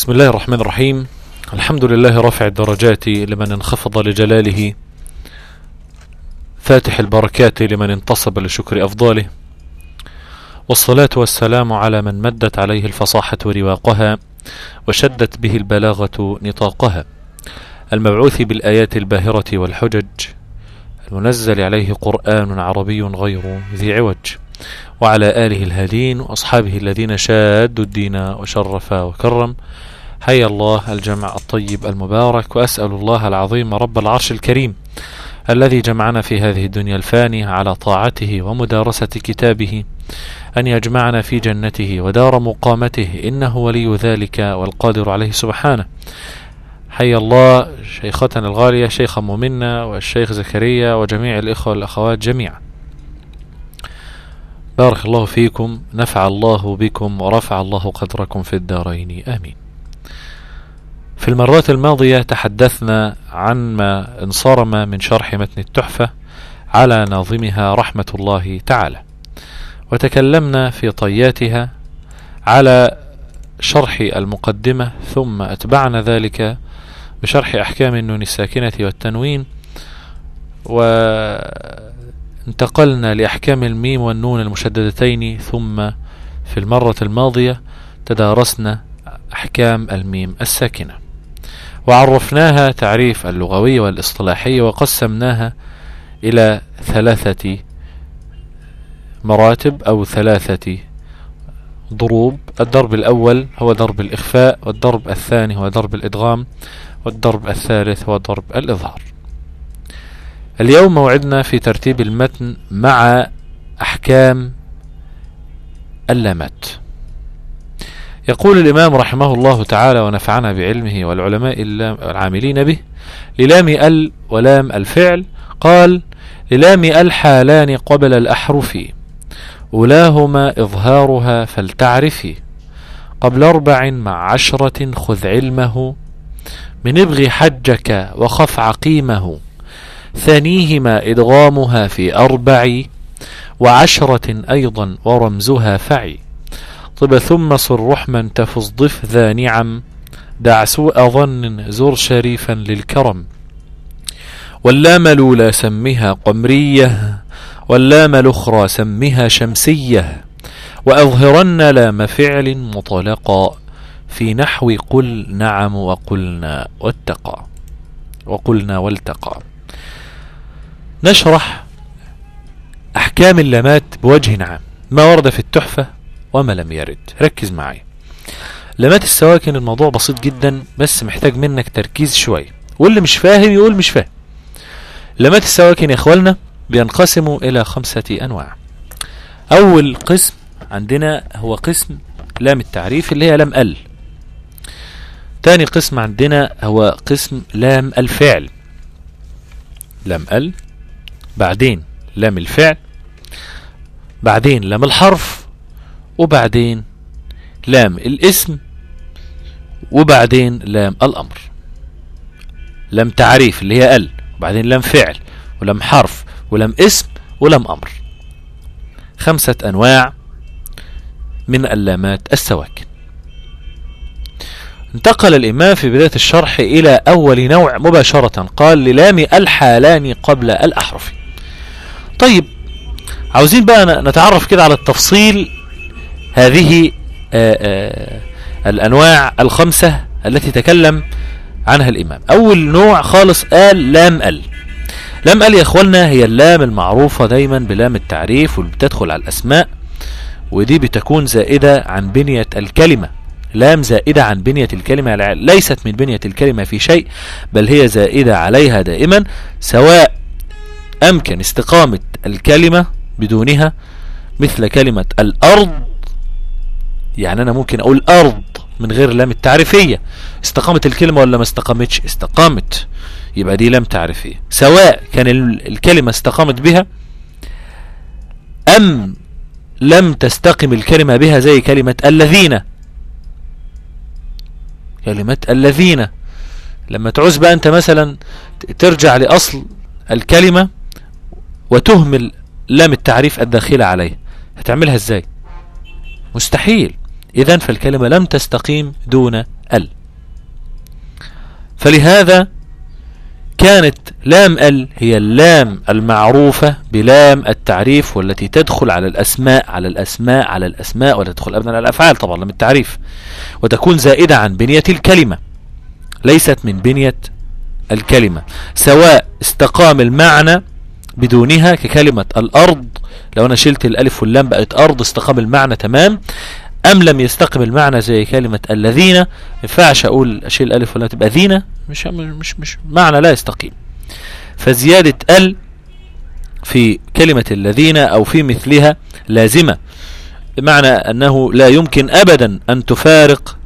بسم الله الرحمن الرحيم. الحمد لله رافع الدرجات لمن انخفض لجلاله. فاتح البركات لمن انتصب لشكر أفضاله. والصلاة والسلام على من مدت عليه الفصاحة رواقها وشدت به البلاغة نطاقها. المبعوث بالآيات الباهرة والحجج. المنزل عليه قرآن عربي غير ذي عوج. وعلى آله الهادين وأصحابه الذين شادوا الدين وشرف وكرم. حيا الله الجمع الطيب المبارك وأسأل الله العظيم رب العرش الكريم الذي جمعنا في هذه الدنيا الفانية على طاعته ومدارسة كتابه أن يجمعنا في جنته ودار مقامته إنه ولي ذلك والقادر عليه سبحانه. حي الله شيختنا الغالية شيخ مؤمنة والشيخ زكريا وجميع الإخوة والأخوات جميعا. بارك الله فيكم نفع الله بكم ورفع الله قدركم في الدارين. آمين. في المرات الماضية تحدثنا عن ما انصرم من شرح متن التحفة على ناظمها رحمة الله تعالى. وتكلمنا في طياتها على شرح المقدمة ثم أتبعنا ذلك بشرح أحكام النون الساكنة والتنوين وانتقلنا لأحكام الميم والنون المشددتين ثم في المرة الماضية تدارسنا أحكام الميم الساكنة. وعرفناها تعريف اللغوي والإصطلاحي وقسمناها إلى ثلاثة مراتب أو ثلاثة ضروب. الضرب الأول هو ضرب الإخفاء والضرب الثاني هو ضرب الإدغام والضرب الثالث هو ضرب الإظهار. اليوم موعدنا في ترتيب المتن مع أحكام اللامات. يقول الإمام رحمه الله تعالى ونفعنا بعلمه والعلماء العاملين به للام ال ولام الفعل قال للام الحالان قبل الأحرف أولاهما إظهارها فلتعرفي قبل أربع مع عشرة خذ علمه من ابغ حجك وخف عقيمه ثانيهما إدغامها في أربع وعشرة أيضا ورمزها فعي. طب ثم صر رحما تفز ذا نعم. دع سوء ظن زر شريفا للكرم. واللام الأولى سمها قمرية واللام الأخرى سمها شمسية. وأظهرن لام فعل مطلقا. في نحو قل نعم وقلنا واتقى. وقلنا والتقى. نشرح أحكام اللامات بوجه عام ما ورد في التحفة؟ وما لم يرد. ركز معي. لامات السواكن الموضوع بسيط جدا بس محتاج منك تركيز شوية واللي مش فاهم يقول مش فاهم. لامات السواكن يا اخوالنا بينقسموا إلى خمسة أنواع. أول قسم عندنا هو قسم لام التعريف اللي هي لام ال. تاني قسم عندنا هو قسم لام الفعل. لام ال بعدين لام الفعل بعدين لام الحرف وبعدين لام الاسم وبعدين لام الأمر. لام تعريف اللي هي ال وبعدين لام فعل ولام حرف ولام اسم ولام أمر. خمسة أنواع من اللامات السواكن. انتقل الإمام في بداية الشرح إلى أول نوع مباشرة. قال للام الحالان قبل الأحرف. طيب عاوزين بقى نتعرف كده على التفصيل هذه آآ آآ الأنواع الخمسة التي تكلم عنها الإمام. أول نوع خالص قال لام أل. لام أل يا أخوانا هي اللام المعروفة دايما بلام التعريف واللي بتدخل على الأسماء ودي بتكون زائدة عن بنية الكلمة. لام زائدة عن بنية الكلمة ليست من بنية الكلمة في شيء بل هي زائدة عليها دائما سواء أمكن استقامة الكلمة بدونها مثل كلمة الأرض يعني أنا ممكن أقول أرض من غير لام التعريفية. استقامت الكلمة ولا ما استقامتش؟ استقامت. يبقى دي لام تعريفية. سواء كان الكلمة استقامت بها أم لم تستقم الكلمة بها زي كلمة الذين. كلمة الذين. لما تعوز بقى أنت مثلا ترجع لأصل الكلمة وتهمل لام التعريف الداخلة عليه هتعملها إزاي؟ مستحيل. اذا فالكلمة لم تستقيم دون ال. فلهذا كانت لام ال هي اللام المعروفة بلام التعريف والتي تدخل على الأسماء على الأسماء على الأسماء ولا تدخل أبدا على الأفعال طبعا لام التعريف. وتكون زائدة عن بنية الكلمة. ليست من بنية الكلمة. سواء استقام المعنى بدونها ككلمة الأرض. لو أنا شلت الألف واللام بقت أرض استقام المعنى تمام. أم لم يستقم المعنى زي كلمة الذين؟ ينفعش أقول أشيل الألف واللام تبقى ذين. مش, مش, مش معنى لا يستقيم. فزيادة ال في كلمة الذين أو في مثلها لازمة. بمعنى أنه لا يمكن أبدا أن تفارق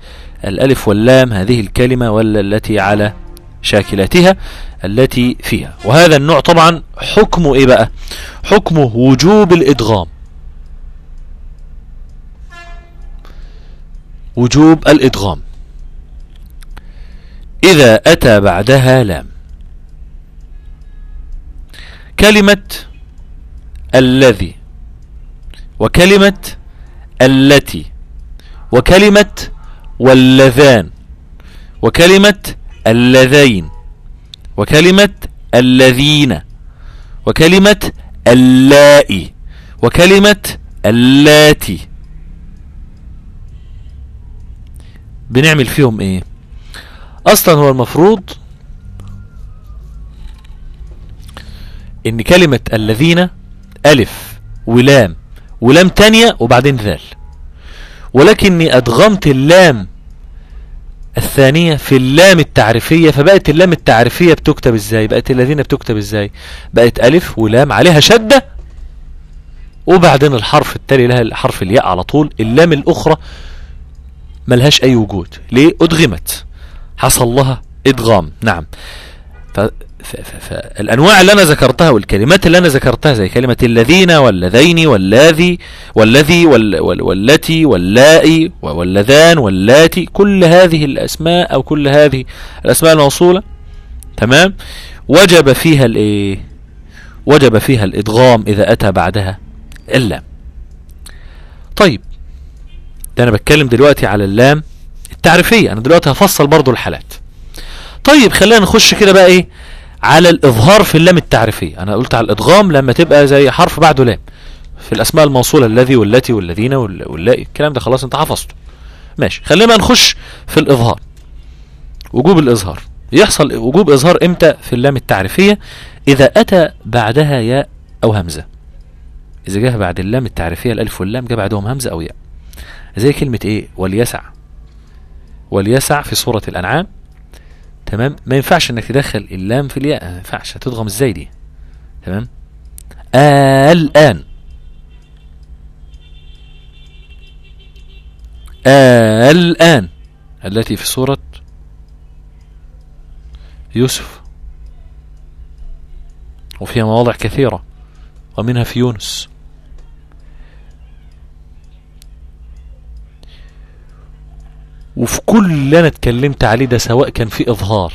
الألف واللام هذه الكلمة ولا التي على شاكلتها التي فيها. وهذا النوع طبعا حكمه إيه بقى؟ حكمه وجوب الإدغام. وجوب الإدغام. إذا أتى بعدها لام. كلمة الذي وكلمة التي وكلمة واللذان وكلمة اللذين وكلمة الذين وكلمة اللائي وكلمة اللاتي. بنعمل فيهم إيه؟ أصلا هو المفروض إن كلمة الذين ألف ولام ولام تانية وبعدين ذال. ولكني أدغمت اللام الثانية في اللام التعريفية فبقت اللام التعريفية بتكتب إزاي؟ بقت الذين بتكتب إزاي؟ بقت ألف ولام عليها شدة وبعدين الحرف التالي لها حرف الياء على طول اللام الأخرى ملهاش أي وجود. ليه؟ أدغمت. حصل لها إدغام. نعم. فالانواع اللي أنا ذكرتها والكلمات اللي أنا ذكرتها زي كلمة الذين والذين والذي والذي والتي واللائي واللذان واللاتي. كل هذه الأسماء أو كل هذه الأسماء الموصولة. تمام؟ وجب فيها الايه وجب فيها الإدغام إذا أتى بعدها. اللام طيب. ده أنا بتكلم دلوقتي على اللام التعريفية. أنا دلوقتي هفصل برضو الحالات. طيب خلينا نخش كده بقى إيه؟ على الإظهار في اللام التعريفية. أنا قلت على الإدغام لما تبقى زي حرف بعده لام. في الأسماء الموصولة الذي والتي والذين واللائي الكلام ده خلاص أنت حفظته. ماشي. خلينا نخش في الإظهار. وجوب الإظهار. يحصل وجوب إظهار إمتى في اللام التعريفية؟ إذا أتى بعدها ياء أو همزة. إذا جاء بعد اللام التعريفية الألف واللام جاء بعدهم همزة أو ياء. زي كلمة إيه؟ وليسع. وليسع في سورة الأنعام. تمام؟ ما ينفعش إنك تدخل اللام في الياء ما ينفعش. هتضغم إزاي دي؟ تمام؟ الآن الآن التي في سورة يوسف. وفيها مواضع كثيرة ومنها في يونس. وفي كل اللي أنا اتكلمت عليه ده سواء كان في إظهار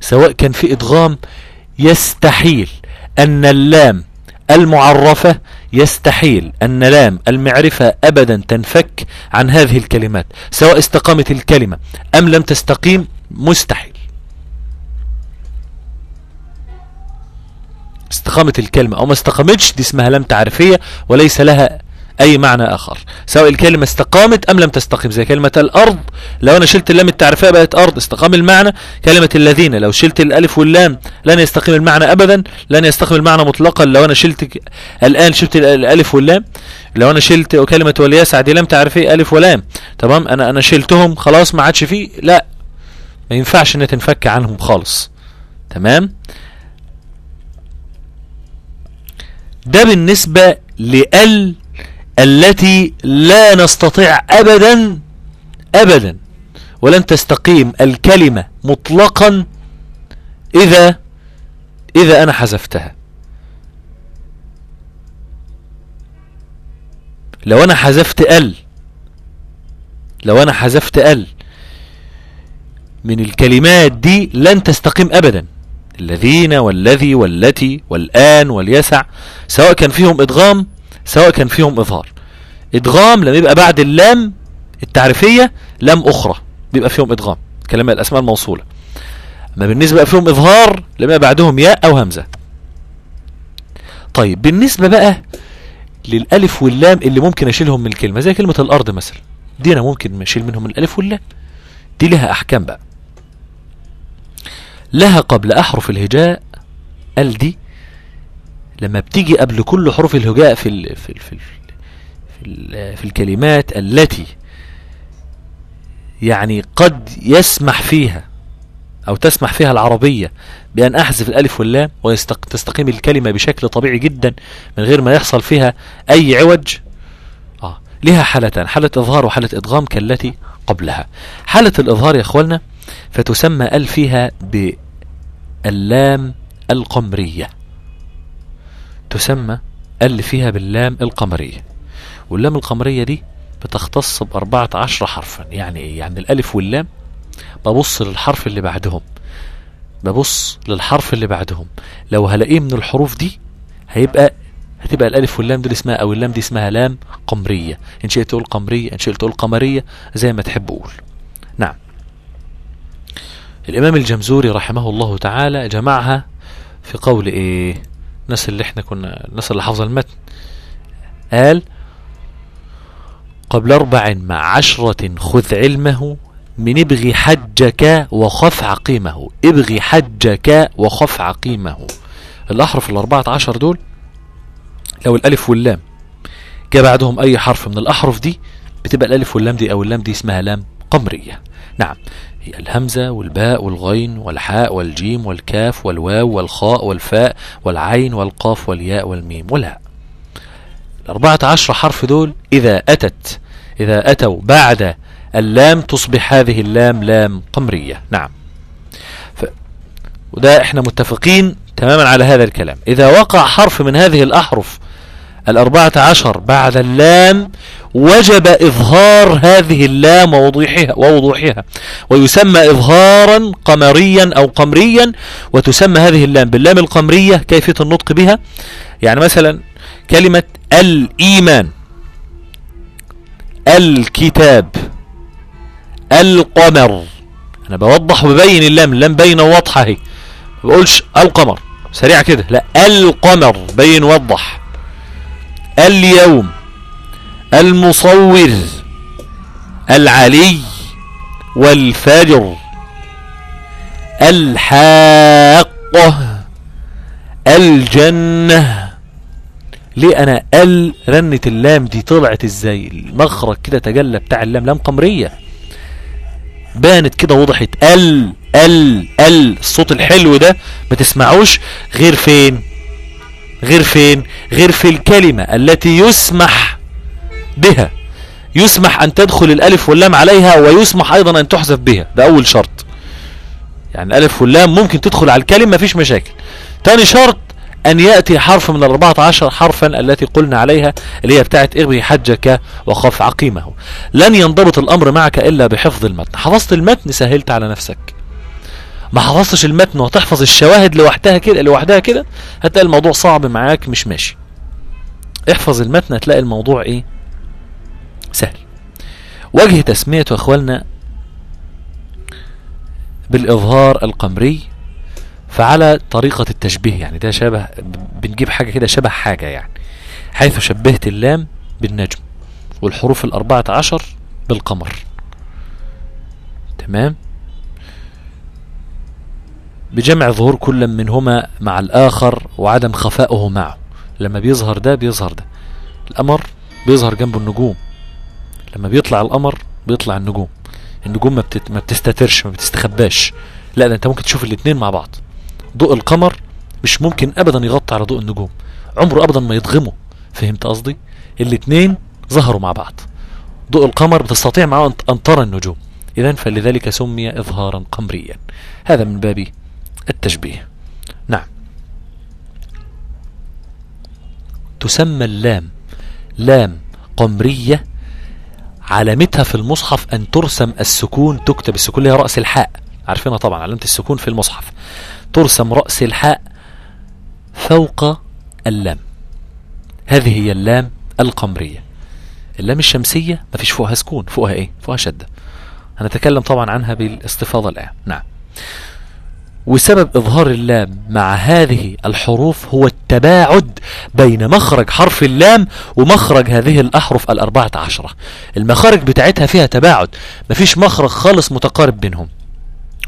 سواء كان في إدغام يستحيل أن اللام المعرفة يستحيل أن لام المعرفة أبدا تنفك عن هذه الكلمات سواء استقامت الكلمة أم لم تستقيم مستحيل. استقامت الكلمة أو ما استقامتش دي اسمها لام تعرفية وليس لها أي معنى آخر. سواء الكلمة استقامت أم لم تستقم زي كلمة الأرض. لو أنا شلت اللام التعريفية بقت أرض استقام المعنى. كلمة الذين لو شلت الألف واللام لن يستقيم المعنى ابدا لن يستقيم المعنى مطلقا. لو أنا شلت الآن شلت الألف واللام لو أنا شلت كلمة وليسع دي لام تعريفية ألف ولام. تمام؟ أنا أنا شلتهم خلاص ما عادش فيه. لا ما ينفعش ان تنفك عنهم خالص. تمام؟ ده بالنسبة لأل التي لا نستطيع أبدا أبدا ولن تستقيم الكلمة مطلقا إذا إذا أنا حذفتها. لو أنا حذفت ال لو أنا حذفت ال من الكلمات دي لن تستقيم أبدا. الذين والذي والتي والآن واليسع سواء كان فيهم إدغام سواء كان فيهم إظهار. إدغام لما يبقى بعد اللام التعريفية لام أخرى بيبقى فيهم إدغام. كلام الأسماء الموصولة. أما بالنسبة فيهم إظهار لما بعدهم ياء أو همزة. طيب بالنسبة بقى للألف واللام اللي ممكن أشيلهم من الكلمة زي كلمة الأرض مثلا. دي أنا ممكن أشيل منهم الألف واللام. دي لها أحكام بقى. لها قبل أحرف الهجاء ال دي لما بتيجي قبل كل حروف الهجاء في ال في في في, في الكلمات التي يعني قد يسمح فيها أو تسمح فيها العربية بأن أحذف الألف واللام وتستقيم الكلمة بشكل طبيعي جدا من غير ما يحصل فيها أي عوج آه. لها حالتان حالة إظهار وحالة إدغام كالتي قبلها حالة الإظهار يا أخوانا فتسمى ال فيها باللام القمرية تسمى أل فيها باللام القمرية. واللام القمرية دي بتختص بأربعة عشر حرفا. يعني إيه؟ يعني الألف واللام ببص للحرف اللي بعدهم. ببص للحرف اللي بعدهم. لو هلاقيه من الحروف دي هيبقى هتبقى الألف واللام دي اسمها أو اللام دي اسمها لام قمرية. إن شئت تقول قمرية إن شئت تقول قمرية زي ما تحب قول. نعم. الإمام الجمزوري رحمه الله تعالى جمعها في قول إيه؟ الناس اللي إحنا كنا الناس اللي حافظة المتن. قال قبل أربع مع عشرة خذ علمه من ابغي حجك وخف عقيمه ابغي حجك وخف عقيمه الأحرف الأربعة عشر دول لو الألف واللام جاء بعدهم أي حرف من الأحرف دي بتبقى الألف واللام دي أو اللام دي اسمها لام قمرية. نعم. الهمزة والباء والغين والحاء والجيم والكاف والواو والخاء والفاء والعين والقاف والياء والميم والهاء. الأربعة عشر حرف دول إذا أتت إذا أتوا بعد اللام تصبح هذه اللام لام قمرية. نعم. ف... وده إحنا متفقين تماما على هذا الكلام. إذا وقع حرف من هذه الأحرف الأربعة عشر بعد اللام وجب إظهار هذه اللام ووضوحها, ووضوحها. ويسمى إظهارا قمريا أو قمريا وتسمى هذه اللام باللام القمرية كيفية النطق بها. يعني مثلا كلمة الإيمان الكتاب القمر. أنا بوضح وببين اللام اللام بين واضحة اهي ما بقولش القمر سريع كده. لا القمر بين وضح. اليوم. المصور العلي والفجر الحاقة الجنة. ليه أنا ال رنة اللام دي طلعت إزاي؟ المخرج كده تجلى بتاع اللام لام قمرية. بانت كده وضحت ال ال ال الصوت الحلو ده ما تسمعوش غير فين؟ غير فين؟ غير في الكلمة التي يسمح بها. يسمح أن تدخل الألف واللام عليها ويسمح أيضا أن تحذف بها. ده أول شرط. يعني الألف واللام ممكن تدخل على الكلمة مفيش مشاكل. تاني شرط أن يأتي حرف من الأربعة عشر حرفا التي قلنا عليها اللي هي بتاعت اغبي حجك وخف عقيمه. لن ينضبط الأمر معك إلا بحفظ المتن. حفظت المتن سهلت على نفسك. ما حفظتش المتن وتحفظ الشواهد لوحدها كده لوحدها كده هتلاقي الموضوع صعب معاك مش ماشي. احفظ المتن هتلاقي الموضوع إيه؟ سهل. وجه تسميته اخوالنا بالإظهار القمري فعلى طريقة التشبيه يعني ده شبه بنجيب حاجة كده شبه حاجة يعني حيث شبهت اللام بالنجم والحروف الأربعة عشر بالقمر. تمام؟ بجمع ظهور كل منهما مع الآخر وعدم خفائه معه. لما بيظهر ده بيظهر ده. القمر بيظهر جنبه النجوم. لما بيطلع القمر بيطلع النجوم. النجوم ما, بتت... ما بتستترش ما بتستخباش. لا ده انت ممكن تشوف الاثنين مع بعض. ضوء القمر مش ممكن ابدا يغطي على ضوء النجوم. عمره ابدا ما يضغمه. فهمت قصدي؟ الاثنين ظهروا مع بعض. ضوء القمر بتستطيع معه ان ترى النجوم. اذا فلذلك سمي اظهارا قمريا. هذا من باب التشبيه. نعم. تسمى اللام. لام قمرية علامتها في المصحف أن ترسم السكون تكتب السكون اللي هي رأس الحاء. عارفينها طبعا علامة السكون في المصحف. ترسم رأس الحاء فوق اللام. هذه هي اللام القمرية. اللام الشمسية ما فيش فوقها سكون فوقها إيه؟ فوقها شدة. هنتكلم طبعا عنها بالاستفاضة الآن. نعم. وسبب إظهار اللام مع هذه الحروف هو التباعد بين مخرج حرف اللام ومخرج هذه الأحرف الأربعة عشرة. المخارج بتاعتها فيها تباعد. مفيش مخرج خالص متقارب بينهم.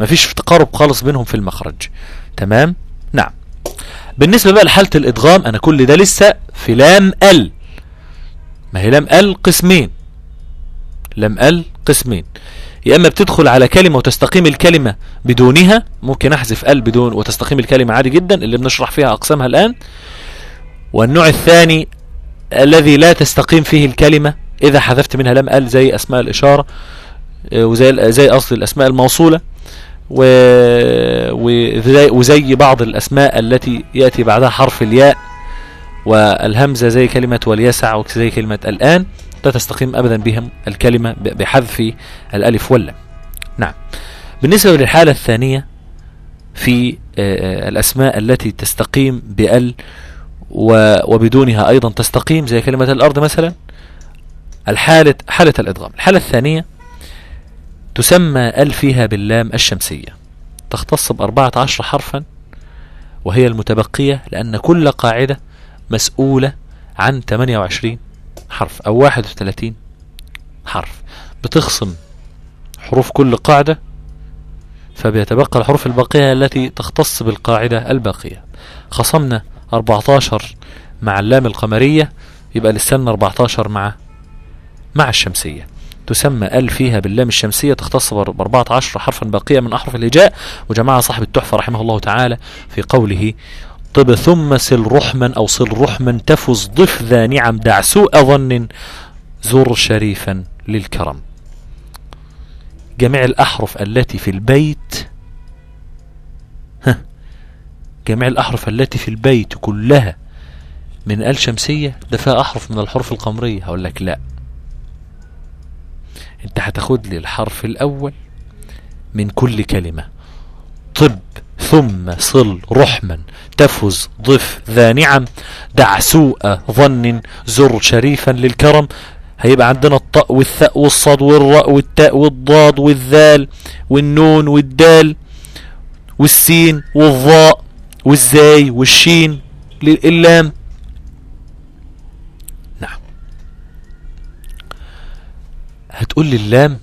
مفيش تقارب خالص بينهم في المخرج. تمام؟ نعم. بالنسبة بقى لحالة الإدغام أنا كل ده لسه في لام ال. ما هي لام ال قسمين. لام ال قسمين. يا إما بتدخل على كلمة وتستقيم الكلمة بدونها ممكن أحذف ال بدون وتستقيم الكلمة عادي جدا اللي بنشرح فيها أقسامها الآن. والنوع الثاني الذي لا تستقيم فيه الكلمة إذا حذفت منها لم ال زي أسماء الإشارة آه، وزي زي اصل الأسماء الموصولة وزي, وزي بعض الأسماء التي يأتي بعدها حرف الياء والهمزة زي كلمة وليسع وزي كلمة الآن. لا تستقيم أبدا بهم الكلمة بحذف الألف واللام. نعم. بالنسبة للحالة الثانية في آه، آه، الأسماء التي تستقيم بأل وبدونها أيضا تستقيم زي كلمة الأرض مثلا الحالة حالة الإدغام الحالة الثانية تسمى أل فيها باللام الشمسية. تختص بأربعة عشر حرفا وهي المتبقية لأن كل قاعدة مسؤولة عن 28 حرف أو 31 حرف. بتخصم حروف كل قاعدة فبيتبقى الحروف الباقية التي تختص بالقاعدة الباقية. خصمنا 14 مع اللام القمرية يبقى لسنا 14 مع مع الشمسية. تسمى ال فيها باللام الشمسية تختص ب 14 حرفا باقية من أحرف الهجاء. وجماعة صاحب التحفة رحمه الله تعالى في قوله طب ثم سل رحما أو سل رحما تفز ضف ذا نعم دع سوء ظن زر شريفا للكرم. جميع الأحرف التي في البيت جميع الأحرف التي في البيت كلها من آل شمسية ده فيها أحرف من الحروف القمرية. هقول لك لا. أنت هتاخد لي الحرف الأول من كل كلمة. طب. ثم صل رحما. تفز ضف ذا نعم دع سوء ظن زر شريفا للكرم. هيبقى عندنا الطاء والثاء والصاد والراء والتاء والضاد والذال والنون والدال والسين والظاء والزاي والشين اللام نعم. هتقول لي اللام؟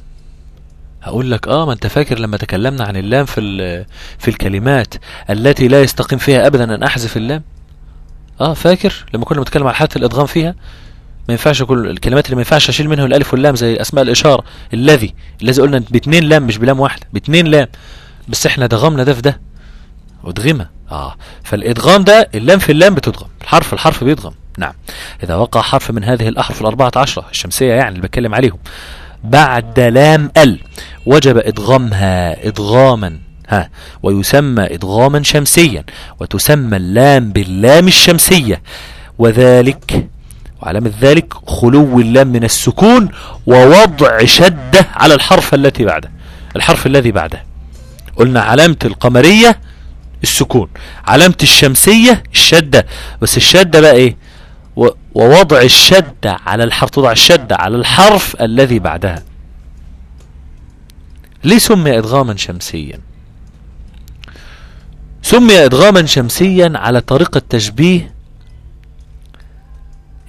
هقول لك آه ما أنت فاكر لما تكلمنا عن اللام في في الكلمات التي لا يستقيم فيها ابدا أن أحذف اللام؟ آه فاكر لما كنا بنتكلم عن حالة الادغام فيها؟ ما ينفعش كل الكلمات اللي ما ينفعش أشيل منها الألف واللام زي أسماء الإشارة الذي الذي قلنا باثنين لام مش بلام واحدة باثنين لام بس إحنا دغمنا ده في ده. ادغمه آه فالادغام ده اللام في اللام بتدغم الحرف الحرف بيدغم نعم إذا وقع حرف من هذه الأحرف الأربعة عشرة الشمسية يعني اللي بتكلم عليهم. بعد لام ال وجب إدغامها إدغاما ها ويسمى إدغاما شمسيا وتسمى اللام باللام الشمسية. وذلك وعلامة ذلك خلو اللام من السكون ووضع شدة على الحرف التي بعده الحرف الذي بعده. قلنا علامة القمرية السكون علامة الشمسية الشدة. بس الشدة بقى إيه؟ ووضع الشدة على الحرف تضع الشدة على الحرف الذي بعدها. ليه سمي إدغاما شمسيا. سمي إدغاما شمسيا على طريقة تشبيه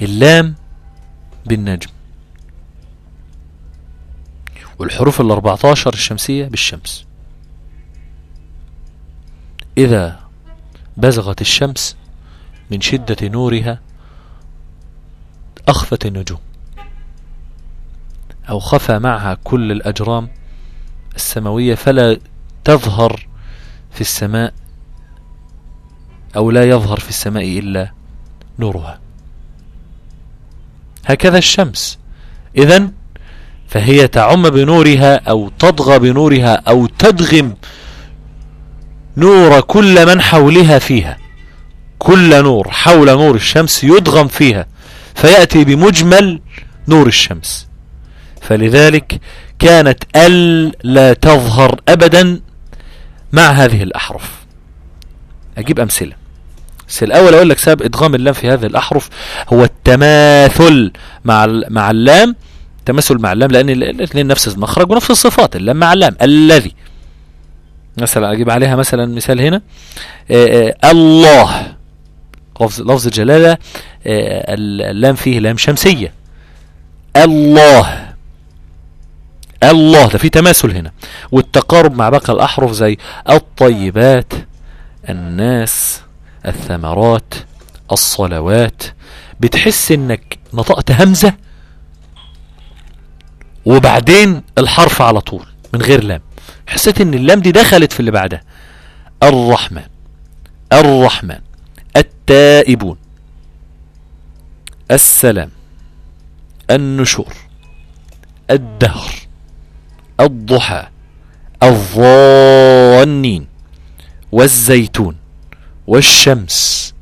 اللام بالنجم. والحروف الأربعتاشر الشمسية بالشمس. إذا بزغت الشمس من شدة نورها أخفت النجوم أو خفى معها كل الأجرام السماوية فلا تظهر في السماء أو لا يظهر في السماء إلا نورها. هكذا الشمس. إذا فهي تعم بنورها أو تضغى بنورها أو تدغم نور كل من حولها فيها. كل نور حول نور الشمس يدغم فيها. فيأتي بمجمل نور الشمس. فلذلك كانت أل لا تظهر أبدا مع هذه الأحرف. أجيب أمثلة. بس الأول أقول لك سبب إدغام اللام في هذه الأحرف هو التماثل مع مع اللام. التماثل مع اللام لأن الاثنين نفس المخرج ونفس الصفات اللام مع اللام. الذي. مثلا أجيب عليها مثلا مثال هنا. آه، آه، الله. لفظ لفظ الجلاله آه، اللام فيه لام شمسية. الله. الله. ده في تماثل هنا. والتقارب مع باقي الأحرف زي الطيبات الناس الثمرات الصلوات. بتحس إنك نطقت همزة وبعدين الحرف على طول من غير لام. حسيت إن اللام دي دخلت في اللي بعدها. الرحمن. الرحمن. التائبون. السلام النشور الدهر الضحى الظانين والزيتون والشمس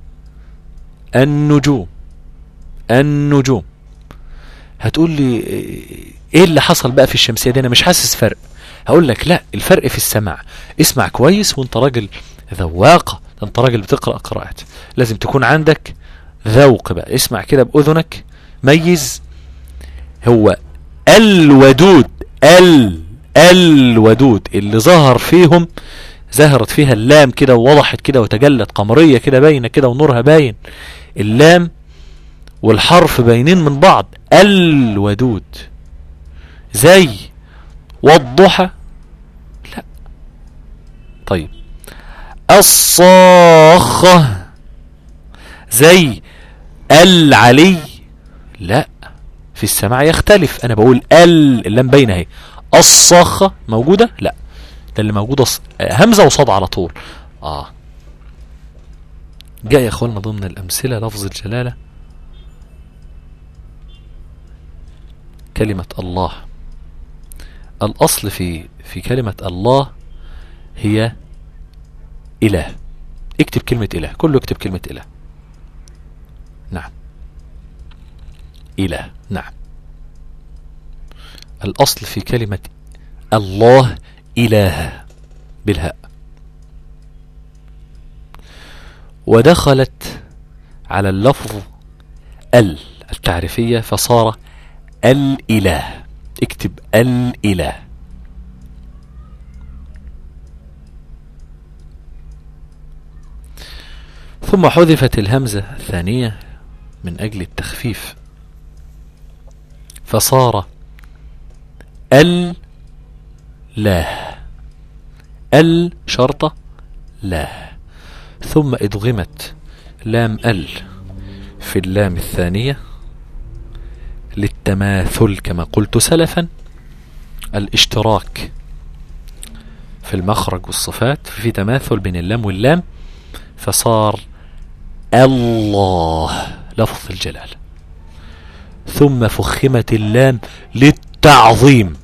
النجوم النجوم. هتقول لي إيه اللي حصل بقى في الشمسية دي أنا مش حاسس فرق. هقول لك لا الفرق في السمع اسمع كويس وأنت راجل ذواقة أنت راجل بتقرأ قراءات. لازم تكون عندك ذوق بقى. اسمع كده بأذنك. ميز هو الودود ال الودود اللي ظهر فيهم ظهرت فيها اللام كده ووضحت كده وتجلت قمرية كده باينة كده ونورها باين. اللام والحرف باينين من بعض. الودود. زي والضحى؟ لا. طيب. الصاخة. زي العلي. لا في السماع يختلف. أنا بقول ال اللام باينه اهي الصاخة. موجودة؟ لا. ده اللي موجودة. همزة وصاد على طول. آه. جاء يا اخوانا ضمن الأمثلة لفظ الجلالة. كلمة الله. الأصل في في كلمة الله هي إله. اكتب كلمة إله. كله اكتب كلمة إله. نعم. إله. نعم. الأصل في كلمة الله إله بالهاء. ودخلت على اللفظ ال التعريفية فصار الاله اكتب الاله ثم حذفت الهمزة الثانية من أجل التخفيف. فصار ال لا ال شرطة لا ثم إدغمت لام ال في اللام الثانية للتماثل كما قلت سلفا. الاشتراك في المخرج والصفات في تماثل بين اللام واللام. فصار الله لفظ الجلال. ثم فخمت اللام للتعظيم.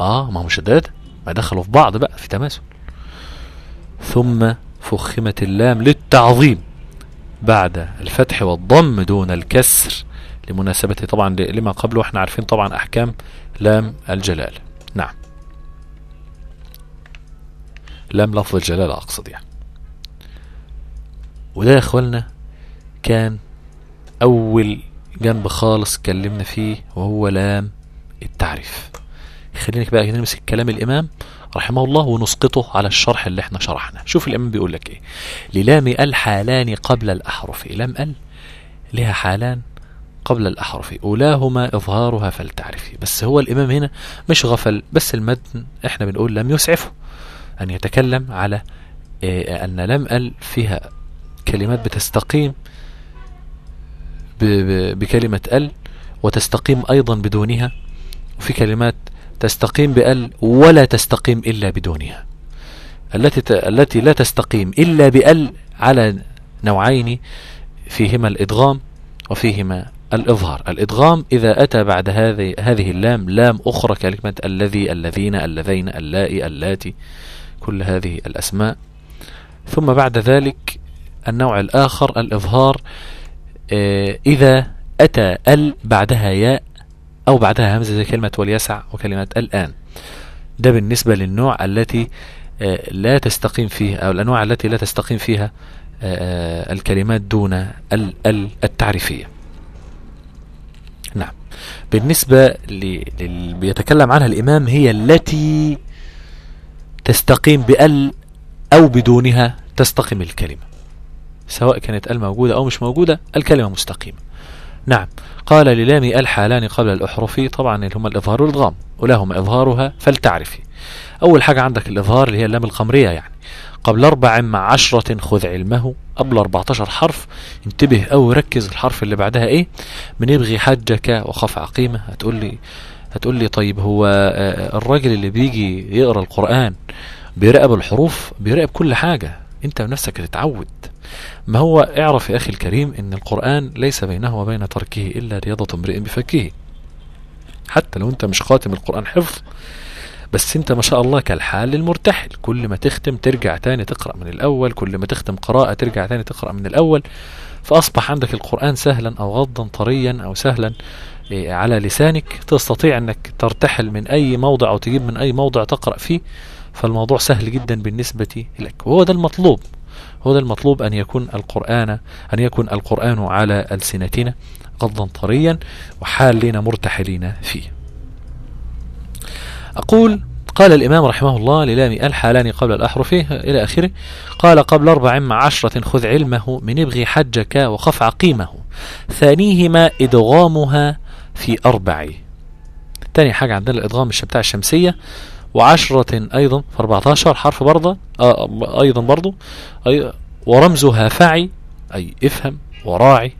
آه ما هو شداد ما دخلوا في بعض بقى في تماثل ثم فخمت اللام للتعظيم. بعد الفتح والضم دون الكسر لمناسبته طبعا لما قبله إحنا عارفين طبعا أحكام لام الجلال. نعم. لام لفظ الجلال أقصد يعني. وده يا اخوالنا كان أول جنب خالص اتكلمنا فيه وهو لام التعريف. خلينا بقى نمسك كلام الإمام رحمه الله ونسقطه على الشرح اللي إحنا شرحناه. شوف الإمام بيقول لك إيه. للام الحالان قبل الأحرف. لام ال؟ لها حالان قبل الأحرف. أولاهما إظهارها فلتعرفي بس هو الإمام هنا مش غفل بس المتن إحنا بنقول لم يسعفه. أن يتكلم على إيه أن لم ال فيها كلمات بتستقيم بكلمة ال وتستقيم أيضا بدونها وفي كلمات تستقيم بال ولا تستقيم إلا بدونها. التي التي لا تستقيم إلا بال على نوعين فيهما الإدغام وفيهما الإظهار. الإدغام إذا أتى بعد هذه هذه اللام لام أخرى كلمة الذي الذين اللذين اللائي اللاتي كل هذه الأسماء. ثم بعد ذلك النوع الآخر الإظهار إذا أتى ال بعدها ياء أو بعدها همزة زي كلمة وليسع وكلمة الآن. ده بالنسبة للنوع التي لا تستقيم فيها أو الأنواع التي لا تستقيم فيها الكلمات دون ال التعريفية. نعم. بالنسبة اللي بيتكلم عنها الإمام هي التي تستقيم بأل أو بدونها تستقيم الكلمة. سواء كانت ال موجودة أو مش موجودة الكلمة مستقيمة. نعم. قال للام الحالان قبل الأحرف طبعا اللي هم الإظهار والإضغام ولهما إظهارها فلتعرفي. أول حاجة عندك الإظهار اللي هي اللام القمرية يعني. قبل أربع مع عشرة خذ علمه قبل 14 حرف. انتبه أو ركز الحرف اللي بعدها إيه؟ من يبغي حجك وخف عقيمة. هتقول لي هتقول لي طيب هو الراجل اللي بيجي يقرأ القرآن بيراقب الحروف بيراقب كل حاجة. أنت بنفسك تتعود. ما هو اعرف يا أخي الكريم إن القرآن ليس بينه وبين تركه إلا رياضة امرئ بفكه. حتى لو أنت مش خاتم القرآن حفظ بس أنت ما شاء الله كالحال المرتحل. كل ما تختم ترجع تاني تقرأ من الأول كل ما تختم قراءة ترجع تاني تقرأ من الأول. فأصبح عندك القرآن سهلا أو غضا طريا أو سهلا إيه، على لسانك. تستطيع أنك ترتحل من أي موضع أو تجيب من أي موضع تقرأ فيه. فالموضوع سهل جدا بالنسبة لك. وهو ده المطلوب. هو المطلوب أن يكون القرآن أن يكون القرآن على ألسنتنا غضا طريا وحالنا مرتحلين فيه. أقول قال الإمام رحمه الله للام الحالان قبل الأحرف إلى آخره قال قبل أربع مع عشرة خذ علمه من ابغي حجك وخف عقيمه ثانيهما إدغامها في أربع تاني حاجة عندنا الإدغام بتاع الشمسية وعشرة أيضا في 14 حرف برضه آه، أيضا برضه ورمزها فعي أي افهم وراعي.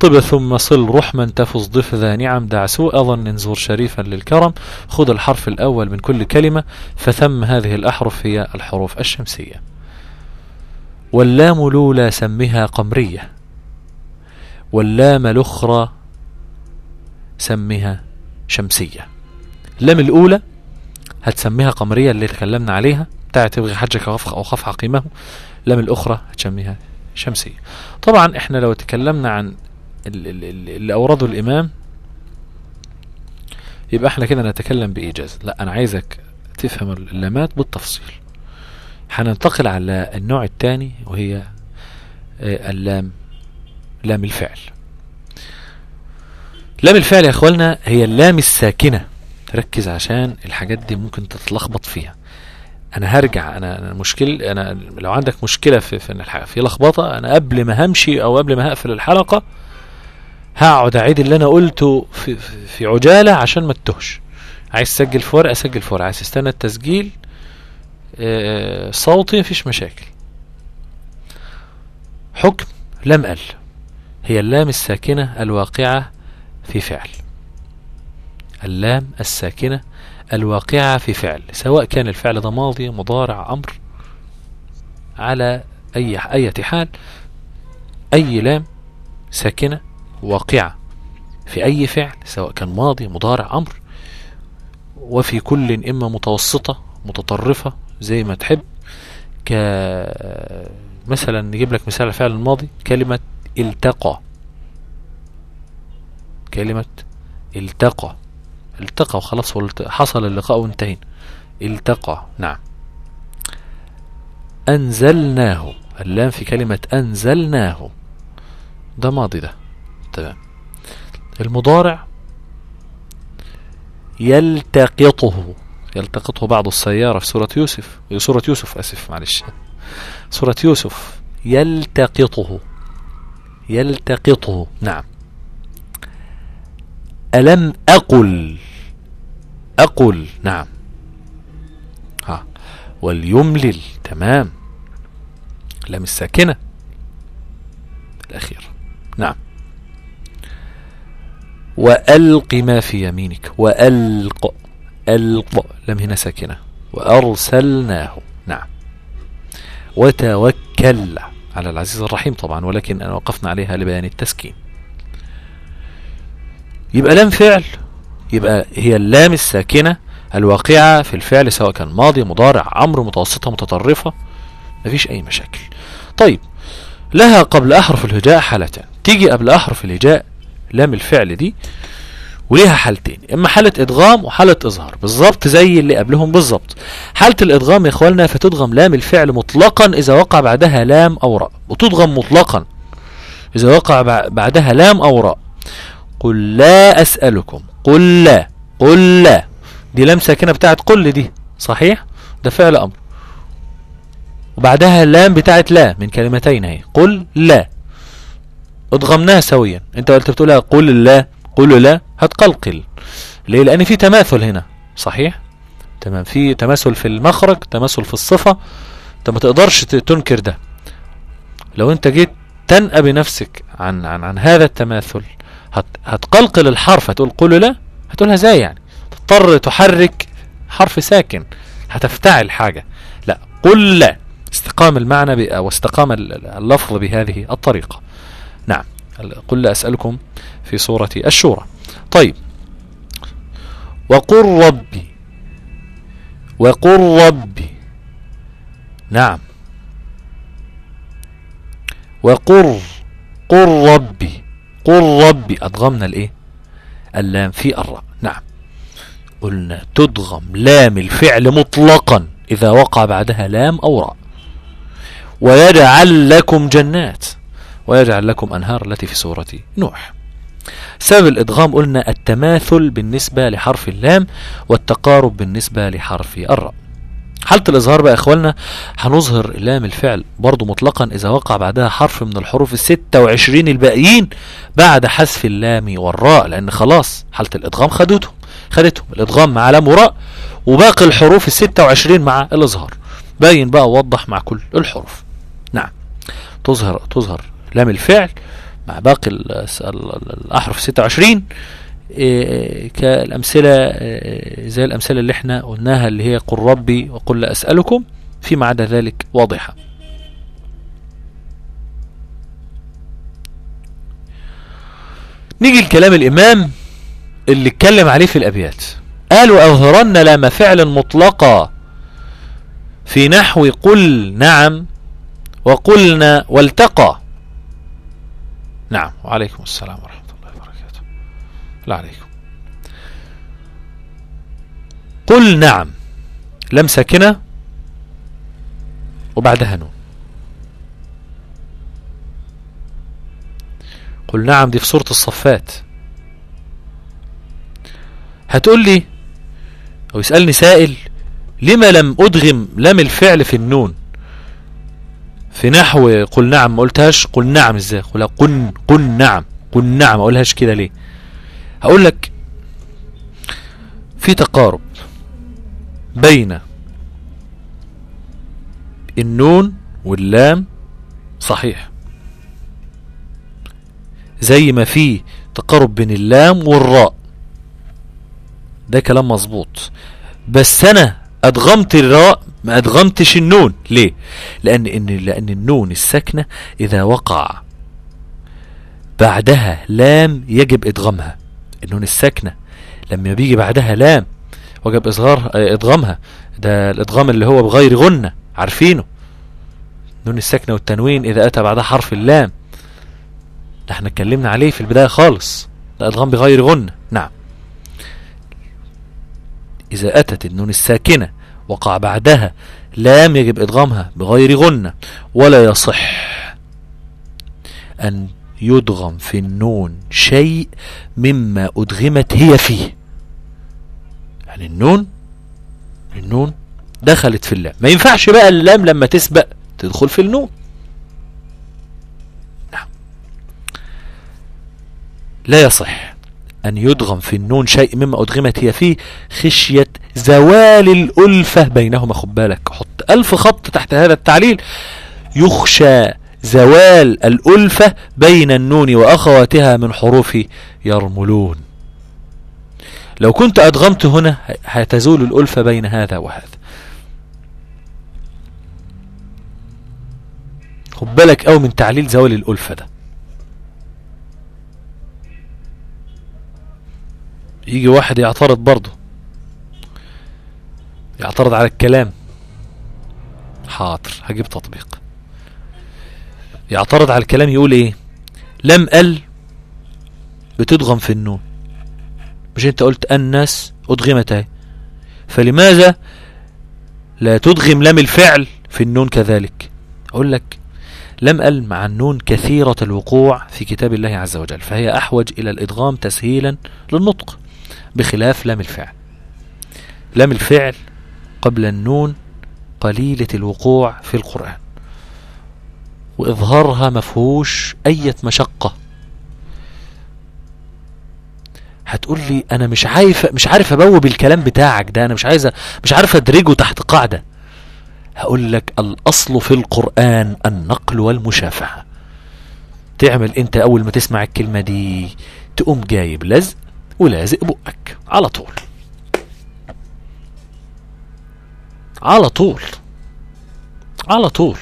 طب ثم صل رحما تفز ضف ذا نعم دع سوء ظن زور شريفا للكرم. خذ الحرف الأول من كل كلمة فثم هذه الأحرف هي الحروف الشمسية. واللام لولا سمها قمرية واللام الأخرى سمها شمسية. اللام الأولى هتسميها قمرية اللي تكلمنا عليها. بتاعت تبغي حجك أو خف عقيمه اللام الأخرى هتسميها شمسية. طبعا إحنا لو تكلمنا عن اللي أورده الإمام يبقى إحنا كده نتكلم بإيجاز. لا أنا عايزك تفهم اللامات بالتفصيل. هننتقل على النوع الثاني وهي آه، اللام لام الفعل. لام الفعل يا اخوالنا هي اللام الساكنة. ركز عشان الحاجات دي ممكن تتلخبط فيها. أنا هرجع أنا مشكل أنا لو عندك مشكلة في في, في لخبطة أنا قبل ما همشي أو قبل ما هقفل الحلقة هقعد أعيد اللي أنا قلته في, في عجالة عشان ما تتهش عايز تسجل في ورقة سجل في ورقة. عايز تستنى التسجيل آه، صوتي مفيش مشاكل. حكم لم أل هي اللام الساكنة الواقعة في فعل. اللام الساكنة الواقعة في فعل سواء كان الفعل ده ماضي مضارع أمر على أي أي حال أي لام ساكنة واقعة في أي فعل سواء كان ماضي مضارع أمر وفي كل إما متوسطة متطرفة زي ما تحب ك مثلا نجيب لك مثال الفعل الماضي كلمة التقى. كلمة التقى. التقى وخلاص حصل اللقاء وانتهينا. التقى نعم. أنزلناه اللام في كلمة أنزلناه. ده ماضي ده. تمام. المضارع يلتقطه يلتقطه بعض السيارة في سورة يوسف. سورة يوسف أسف معلش. سورة يوسف يلتقطه يلتقطه نعم. ألم أقل؟ أقل نعم. ها وليملل تمام. لم الساكنة. الأخير نعم. وألق ما في يمينك وألق ألق لم هنا ساكنة. وأرسلناه نعم. وتوكل على العزيز الرحيم طبعا ولكن أنا وقفنا عليها لبيان التسكين. يبقى لام فعل. يبقى هي اللام الساكنة الواقعة في الفعل سواء كان ماضي مضارع عمر متوسطة متطرفة. مفيش أي مشاكل. طيب لها قبل أحرف الهجاء حالتان. تيجي قبل أحرف الهجاء لام الفعل دي وليها حالتين. إما حالة إدغام وحالة إظهار. بالظبط زي اللي قبلهم بالظبط. حالة الإدغام يا إخواننا فتدغم لام الفعل مطلقا إذا وقع بعدها لام أو راء. وتدغم مطلقا إذا وقع بعدها لام أو راء. قل لا أسألكم. قل لا. قل لا. دي لام ساكنة بتاعت قل دي. صحيح؟ ده فعل أمر. وبعدها اللام بتاعت لا من كلمتين أهي. قل لا. ادغمناها سويا. أنت قلت بتقولها قل لا. قل لا. هتقلقل. ليه؟ لأن في تماثل هنا. صحيح؟ تمام. في تماثل في المخرج تماثل في الصفة. أنت ما تقدرش تنكر ده. لو أنت جيت تنأى بنفسك عن عن عن هذا التماثل هت هتقلقل الحرف هتقول قل لا هتقولها إزاي يعني. تضطر تحرك حرف ساكن هتفتعل حاجة. لا قل استقام المعنى واستقام اللفظ بهذه الطريقة. نعم. قل أسألكم في سورة الشورى. طيب. وقل ربي. وقل ربي. نعم. وقر قل ربي. قل ربي أدغمنا الإيه؟ اللام في الراء. نعم. قلنا تدغم لام الفعل مطلقا إذا وقع بعدها لام أو راء. ويجعل لكم جنات ويجعل لكم أنهار التي في سورة نوح. سبب الإدغام قلنا التماثل بالنسبة لحرف اللام والتقارب بالنسبة لحرف الراء. حالة الإظهار بقى إخوالنا هنظهر لام الفعل برضو مطلقا إذا وقع بعدها حرف من الحروف الستة وعشرين الباقيين بعد حذف اللام والراء لأن خلاص حالة الإدغام خدتهم خدتهم الإدغام مع لام وراء وباقي الحروف الستة وعشرين مع الإظهار. باين بقى وضح مع كل الحروف. نعم تظهر تظهر لام الفعل مع باقي الأحرف 26 إيه، كالأمثلة إيه، زي الأمثلة اللي إحنا قلناها اللي هي قل ربي وقل لا أسألكم فيما عدا ذلك واضحة. نيجي لكلام الإمام اللي اتكلم عليه في الأبيات. قال وأظهرن لام فعل مطلقة في نحو قل نعم وقلنا والتقى. نعم وعليكم السلام ورحمة لا عليكم. قل نعم لم ساكنة وبعدها نون قل نعم دي في سورة الصفات. هتقول لي أو يسألني سائل لما لم أدغم لم الفعل في النون؟ في نحو قل نعم ما قلتهاش قل نعم إزاي؟ قل قل نعم قل نعم ما أقولهاش كده ليه؟ هقول لك في تقارب بين النون واللام صحيح. زي ما في تقارب بين اللام والراء. ده كلام مظبوط. بس أنا أدغمت الراء ما أدغمتش النون. ليه؟ لأن ان لأن النون الساكنة إذا وقع بعدها لام يجب إدغامها. النون الساكنة. لما بيجي بعدها لام وجب إصغار ادغامها ده الادغام اللي هو بغير غنة. عارفينه؟ النون الساكنة والتنوين إذا أتى بعدها حرف اللام. ده إحنا اتكلمنا عليه في البداية خالص. ده ادغام بغير غنة. نعم. إذا أتت النون الساكنة وقع بعدها لام يجب إدغامها بغير غنة. ولا يصح أن يدغم في النون شيء مما أدغمت هي فيه. يعني النون النون دخلت في اللام. ما ينفعش بقى اللام لما تسبق تدخل في النون. نعم. لا يصح أن يدغم في النون شيء مما أدغمت هي فيه خشية زوال الألفة بينهما. خد بالك حط ألف خط تحت هذا التعليل. يخشى زوال الألفة بين النون وأخواتها من حروف يرملون. لو كنت أدغمت هنا هتزول الألفة بين هذا وهذا. خد بالك أو من تعليل زوال الألفة ده. يجي واحد يعترض برضه. يعترض على الكلام. حاضر هجيب تطبيق. يعترض على الكلام يقول إيه؟ لام ال بتدغم في النون. مش أنت قلت الناس ادغمت أهي. فلماذا لا تدغم لام الفعل في النون كذلك؟ أقول لك لام ال مع النون كثيرة الوقوع في كتاب الله عز وجل فهي أحوج إلى الإدغام تسهيلا للنطق بخلاف لام الفعل. لام الفعل قبل النون قليلة الوقوع في القرآن. وإظهارها مفهوش أي مشقة. هتقول لي أنا مش عارف مش عارف أبوب الكلام بتاعك ده أنا مش عايز مش عارف أدرجه تحت قاعدة. هقول لك الأصل في القرآن النقل والمشافهة. تعمل أنت أول ما تسمع الكلمة دي تقوم جايب لزق ولازق بقك. على طول. على طول. على طول.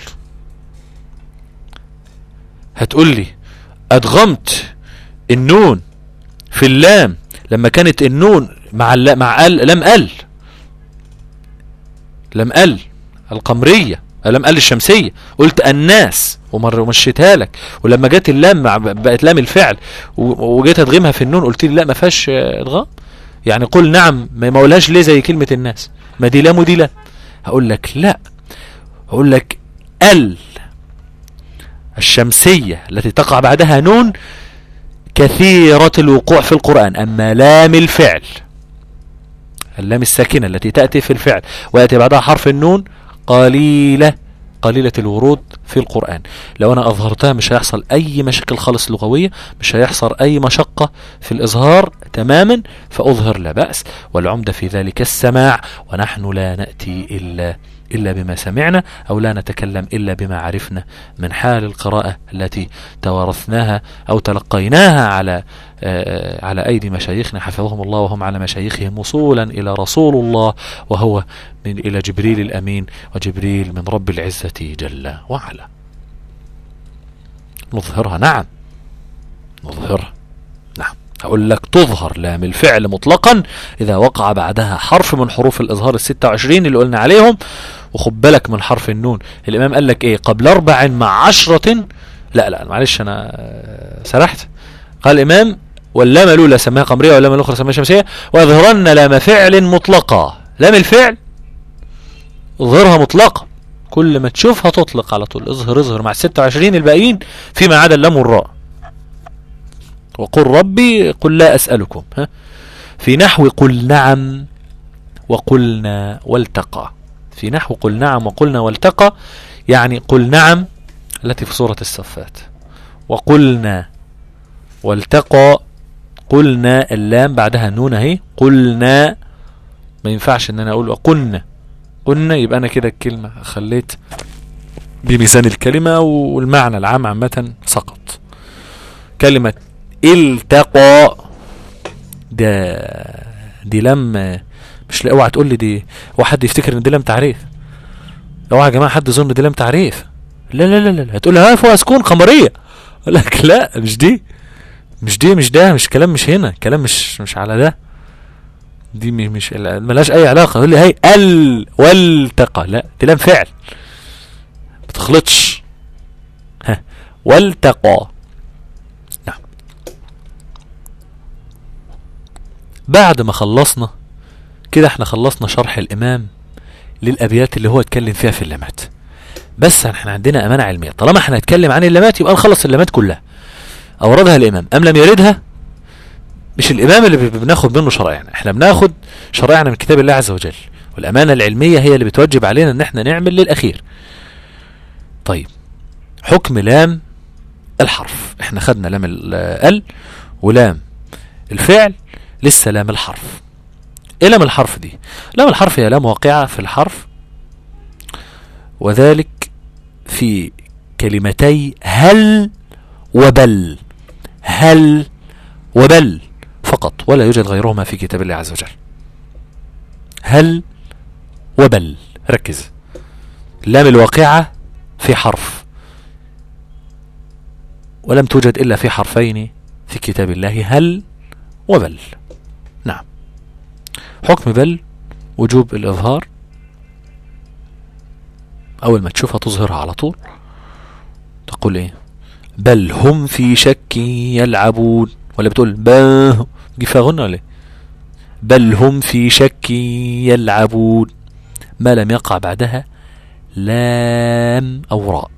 هتقول لي ادغمت النون في اللام لما كانت النون مع الل... مع ال لام ال لام ال القمرية. لام ال الشمسية. قلت الناس ومر مشيتها لك. ولما جت اللام مع بقت لام الفعل وجيت ادغمها في النون قلت لي لا ما فيهاش ادغام. يعني قل نعم ما اقولهاش ليه زي كلمة الناس؟ ما دي لام ودي لام. هقول لك لا. هقول لك ال الشمسية التي تقع بعدها نون كثيرة الوقوع في القرآن أما لام الفعل اللام الساكنة التي تأتي في الفعل ويأتي بعدها حرف النون قليلة قليلة الورود في القرآن. لو أنا أظهرتها مش هيحصل أي مشاكل خالص لغوية مش هيحصل أي مشقة في الإظهار تماما فأظهر لا بأس والعمدة في ذلك السماع ونحن لا نأتي إلا إلا بما سمعنا أو لا نتكلم إلا بما عرفنا من حال القراءة التي توارثناها أو تلقيناها على آه، على أيدي مشايخنا. حفظهم الله وهم على مشايخهم وصولا إلى رسول الله وهو من إلى جبريل الأمين وجبريل من رب العزة جل وعلا. نظهرها. نعم. نظهرها نعم. أقول لك تظهر. لام الفعل مطلقا. إذا وقع بعدها حرف من حروف الإظهار الستة وعشرين اللي قلنا عليهم وخد بالك من حرف النون. الإمام قال لك إيه؟ قبل أربع مع عشرة لا لا معلش أنا سرحت. قال الإمام واللام الأولى سماها قمرية واللام الأخرى سماها شمسية ويظهرن لام فعل مطلقة. لام الفعل؟ اظهرها مطلقة. كل ما تشوفها تطلق على طول. اظهر اظهر مع 26 الباقيين فيما عدا اللام والراء. وقل ربي قل لا أسألكم. ها؟ في نحو قل نعم وقلنا والتقى. في نحو قل نعم وقلنا والتقى يعني قل نعم التي في سورة الصفات. وقلنا والتقى قلنا اللام بعدها النون اهي قلنا ما ينفعش إن أنا أقول وقلنا. قلنا يبقى أنا كده الكلمة خليت بميزان الكلمة والمعنى العام عامة سقط. كلمة التقى ده دي لم مش اوعى تقول لي دي واحد يفتكر إن دي لم تعريف. اوعى يا جماعة حد يظن دي لم تعريف. لا لا لا لا هتقول ها فوق سكون قمرية. أقول لك لا مش دي. مش دي مش ده مش كلام مش هنا. كلام مش مش على ده. دي مش ملاش أي علاقة. يقول لي هي ال والتقى. لا دي لام فعل. ما تخلطش. ها والتقى. نعم. بعد ما خلصنا كده إحنا خلصنا شرح الإمام للأبيات اللي هو اتكلم فيها في اللامات. بس إحنا عندنا امانه علمية. طالما إحنا هنتكلم عن اللامات يبقى نخلص اللامات كلها. أوردها الإمام. أم لم يردها؟ مش الإمام اللي بناخد منه شرائعنا إحنا بناخد شرائعنا من كتاب الله عز وجل. والأمانة العلمية هي اللي بتوجب علينا إن إحنا نعمل للأخير. طيب. حكم لام الحرف. إحنا خدنا لام ال ولام الفعل لسه لام الحرف. إيه لام الحرف دي؟ لام الحرف هي لام واقعة في الحرف وذلك في كلمتي هل وبل هل وبل فقط ولا يوجد غيرهما في كتاب الله عز وجل. هل وبل ركز. لام الواقعة في حرف ولم توجد إلا في حرفين في كتاب الله هل وبل. حكم بل وجوب الإظهار. أول ما تشوفها تظهرها على طول. تقول إيه؟ بل هم في شك يلعبون. ولا بتقول با جيفا غنى ولا إيه؟ بل هم في شك يلعبون. ما لم يقع بعدها لام أو راء.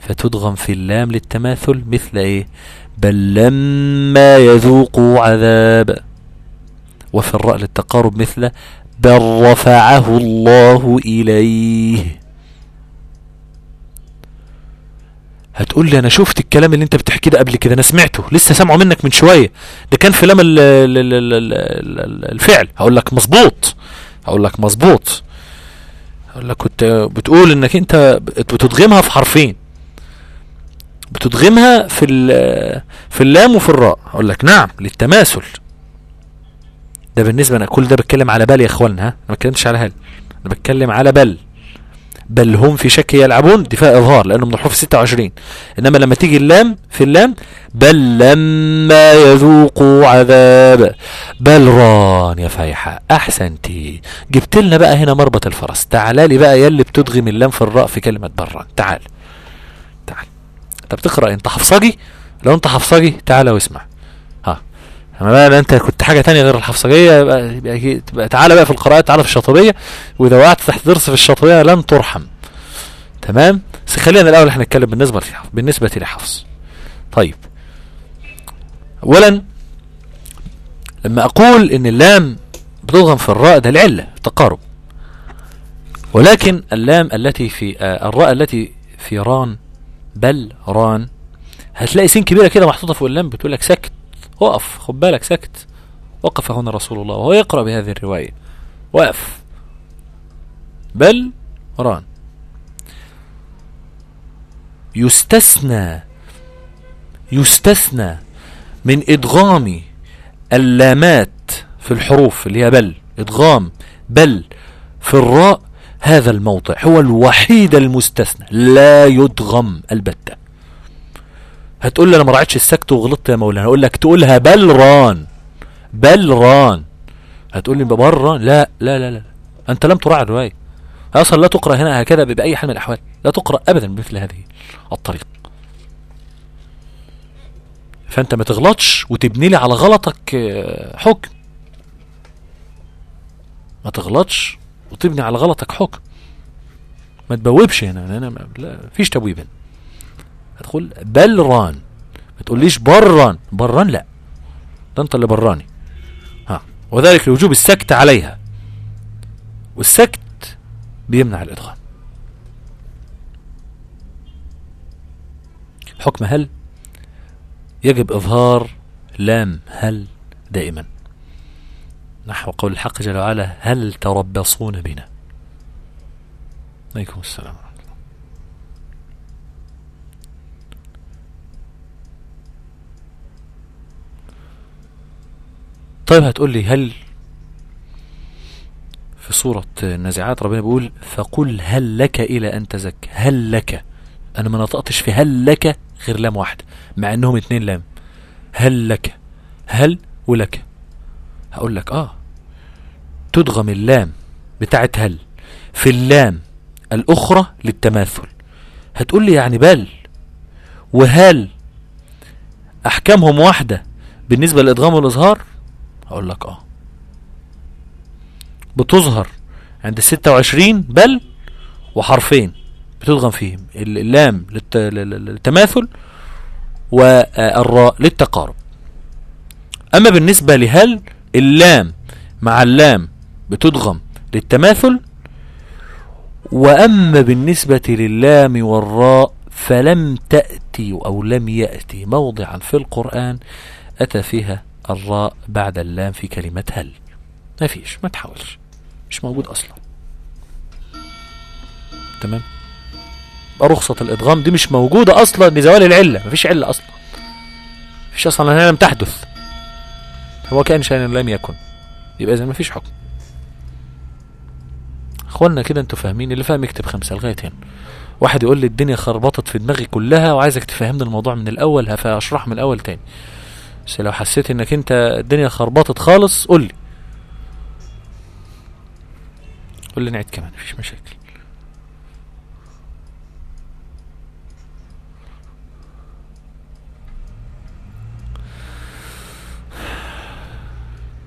فتدغم في اللام للتماثل مثل إيه؟ بل لما يذوقوا عذاب. وفي الراء للتقارب مثل بل رفعه الله إليه. هتقول لي أنا شفت الكلام اللي أنت بتحكيه ده قبل كده أنا سمعته لسه سامعه منك من شوية. ده كان في لام ال- ال- ال- ال- ال- الفعل. هقول لك مظبوط هقول لك مظبوط. هقول لك كنت بتقول إنك أنت بتدغمها في حرفين. بتدغمها في في اللام وفي الراء. أقول لك نعم للتماثل. ده بالنسبة أنا كل ده بتكلم على بل يا اخوانا ها؟ أنا ما بتكلمش على هل أنا بتكلم على بل. بل هم في شك يلعبون فيها إظهار لأنه من الحروف 26 إنما لما تيجي اللام في اللام بل لما يذوقوا عذاب. بل ران يا فايحة احسنتي جبت لنا بقى هنا مربط الفرس. تعالى لي بقى يلي بتدغم اللام في الراء في كلمة بران تعال تعال. انت بتقرأ أنت حفصجي؟ لو أنت حفصجي تعالى واسمع. أما بقى أنت كنت حاجة تانية غير الحفصجية يبقى, يبقى, تعالى بقى في القراءات تعالى في الشاطبية وإذا وقعت تحت درس في الشاطبية لن ترحم. تمام؟ بس خلينا الأول إحنا نتكلم بالنسبة لحفظ بالنسبة لحفص. طيب. اولا لما أقول إن اللام بتضغم في الراء ده العلة التقارب. ولكن اللام التي في آه الراء التي في ران بل ران هتلاقي سين كبيرة كده محطوطة فوق اللام بتقول لك سكت. وقف خد بالك سكت. وقف هنا رسول الله وهو يقرأ بهذه الرواية. وقف. بل ران. يستثنى يستثنى من إدغام اللامات في الحروف اللي هي بل إدغام بل في الراء هذا الموضع هو الوحيد المستثنى. لا يدغم البتة. هتقول لي أنا ما راعيتش السكت وغلطت يا مولانا. أقول لك تقولها بل ران. بل ران. هتقول لي ببران لا لا لا لا. أنت لم تراعي الرواية. أصلا لا تقرأ هنا هكذا بأي حال من الأحوال. لا تقرأ ابدا بمثل هذه الطريقة. فأنت ما تغلطش وتبني لي على غلطك آه، حكم. ما تغلطش وتبني على غلطك حكم. ما تبوبش هنا. هنا ما فيش تبويب هنا. هتقول بل ران ما تقوليش بران. بران لا. ده انت اللي براني. ها. وذلك لوجوب السكت عليها. والسكت بيمنع الإدغام. حكم هل؟ يجب إظهار لام هل دائما. نحو قول الحق جل وعلا هل تربصون بنا؟ عليكم السلام ورحمة الله. طيب هتقول لي هل في سورة النازعات ربنا بيقول فقل هل لك إلى أن تزكى؟ هل لك؟ أنا ما نطقتش في هل لك غير لام واحدة مع أنهم اتنين لام. هل لك؟ هل ولك. هقول لك آه تدغم اللام بتاعت هل في اللام الأخرى للتماثل. هتقول لي يعني بل وهل أحكامهم واحدة بالنسبة للإدغام والإظهار؟ هقول لك آه. بتظهر عند 26 بل وحرفين بتدغم فيهم. اللام للت... للتماثل والراء للتقارب. أما بالنسبة لهل اللام مع اللام بتدغم للتماثل وأما بالنسبة للام والراء فلم تأتي أو لم يأتي موضعا في القرآن أتى فيها الراء بعد اللام في كلمة هل. ما فيش ما تحاولش. مش موجود أصلا. تمام؟ رخصة الإدغام دي مش موجودة أصلا لزوال العلة. مفيش علة أصلا. مفيش أصلا هنا لم تحدث. هو كأن شيئا لم يكن. يبقى اذا مفيش حكم. أخوانا كده أنتوا فاهمين اللي فاهم يكتب خمسة لغاية هنا. واحد يقول لي الدنيا خربطت في دماغي كلها وعايزك تفهمني الموضوع من الأول هفاشرح من الأول تاني. بس لو حسيت إنك أنت الدنيا خربطت خالص قول لي. قول لي نعيد كمان مفيش مشاكل.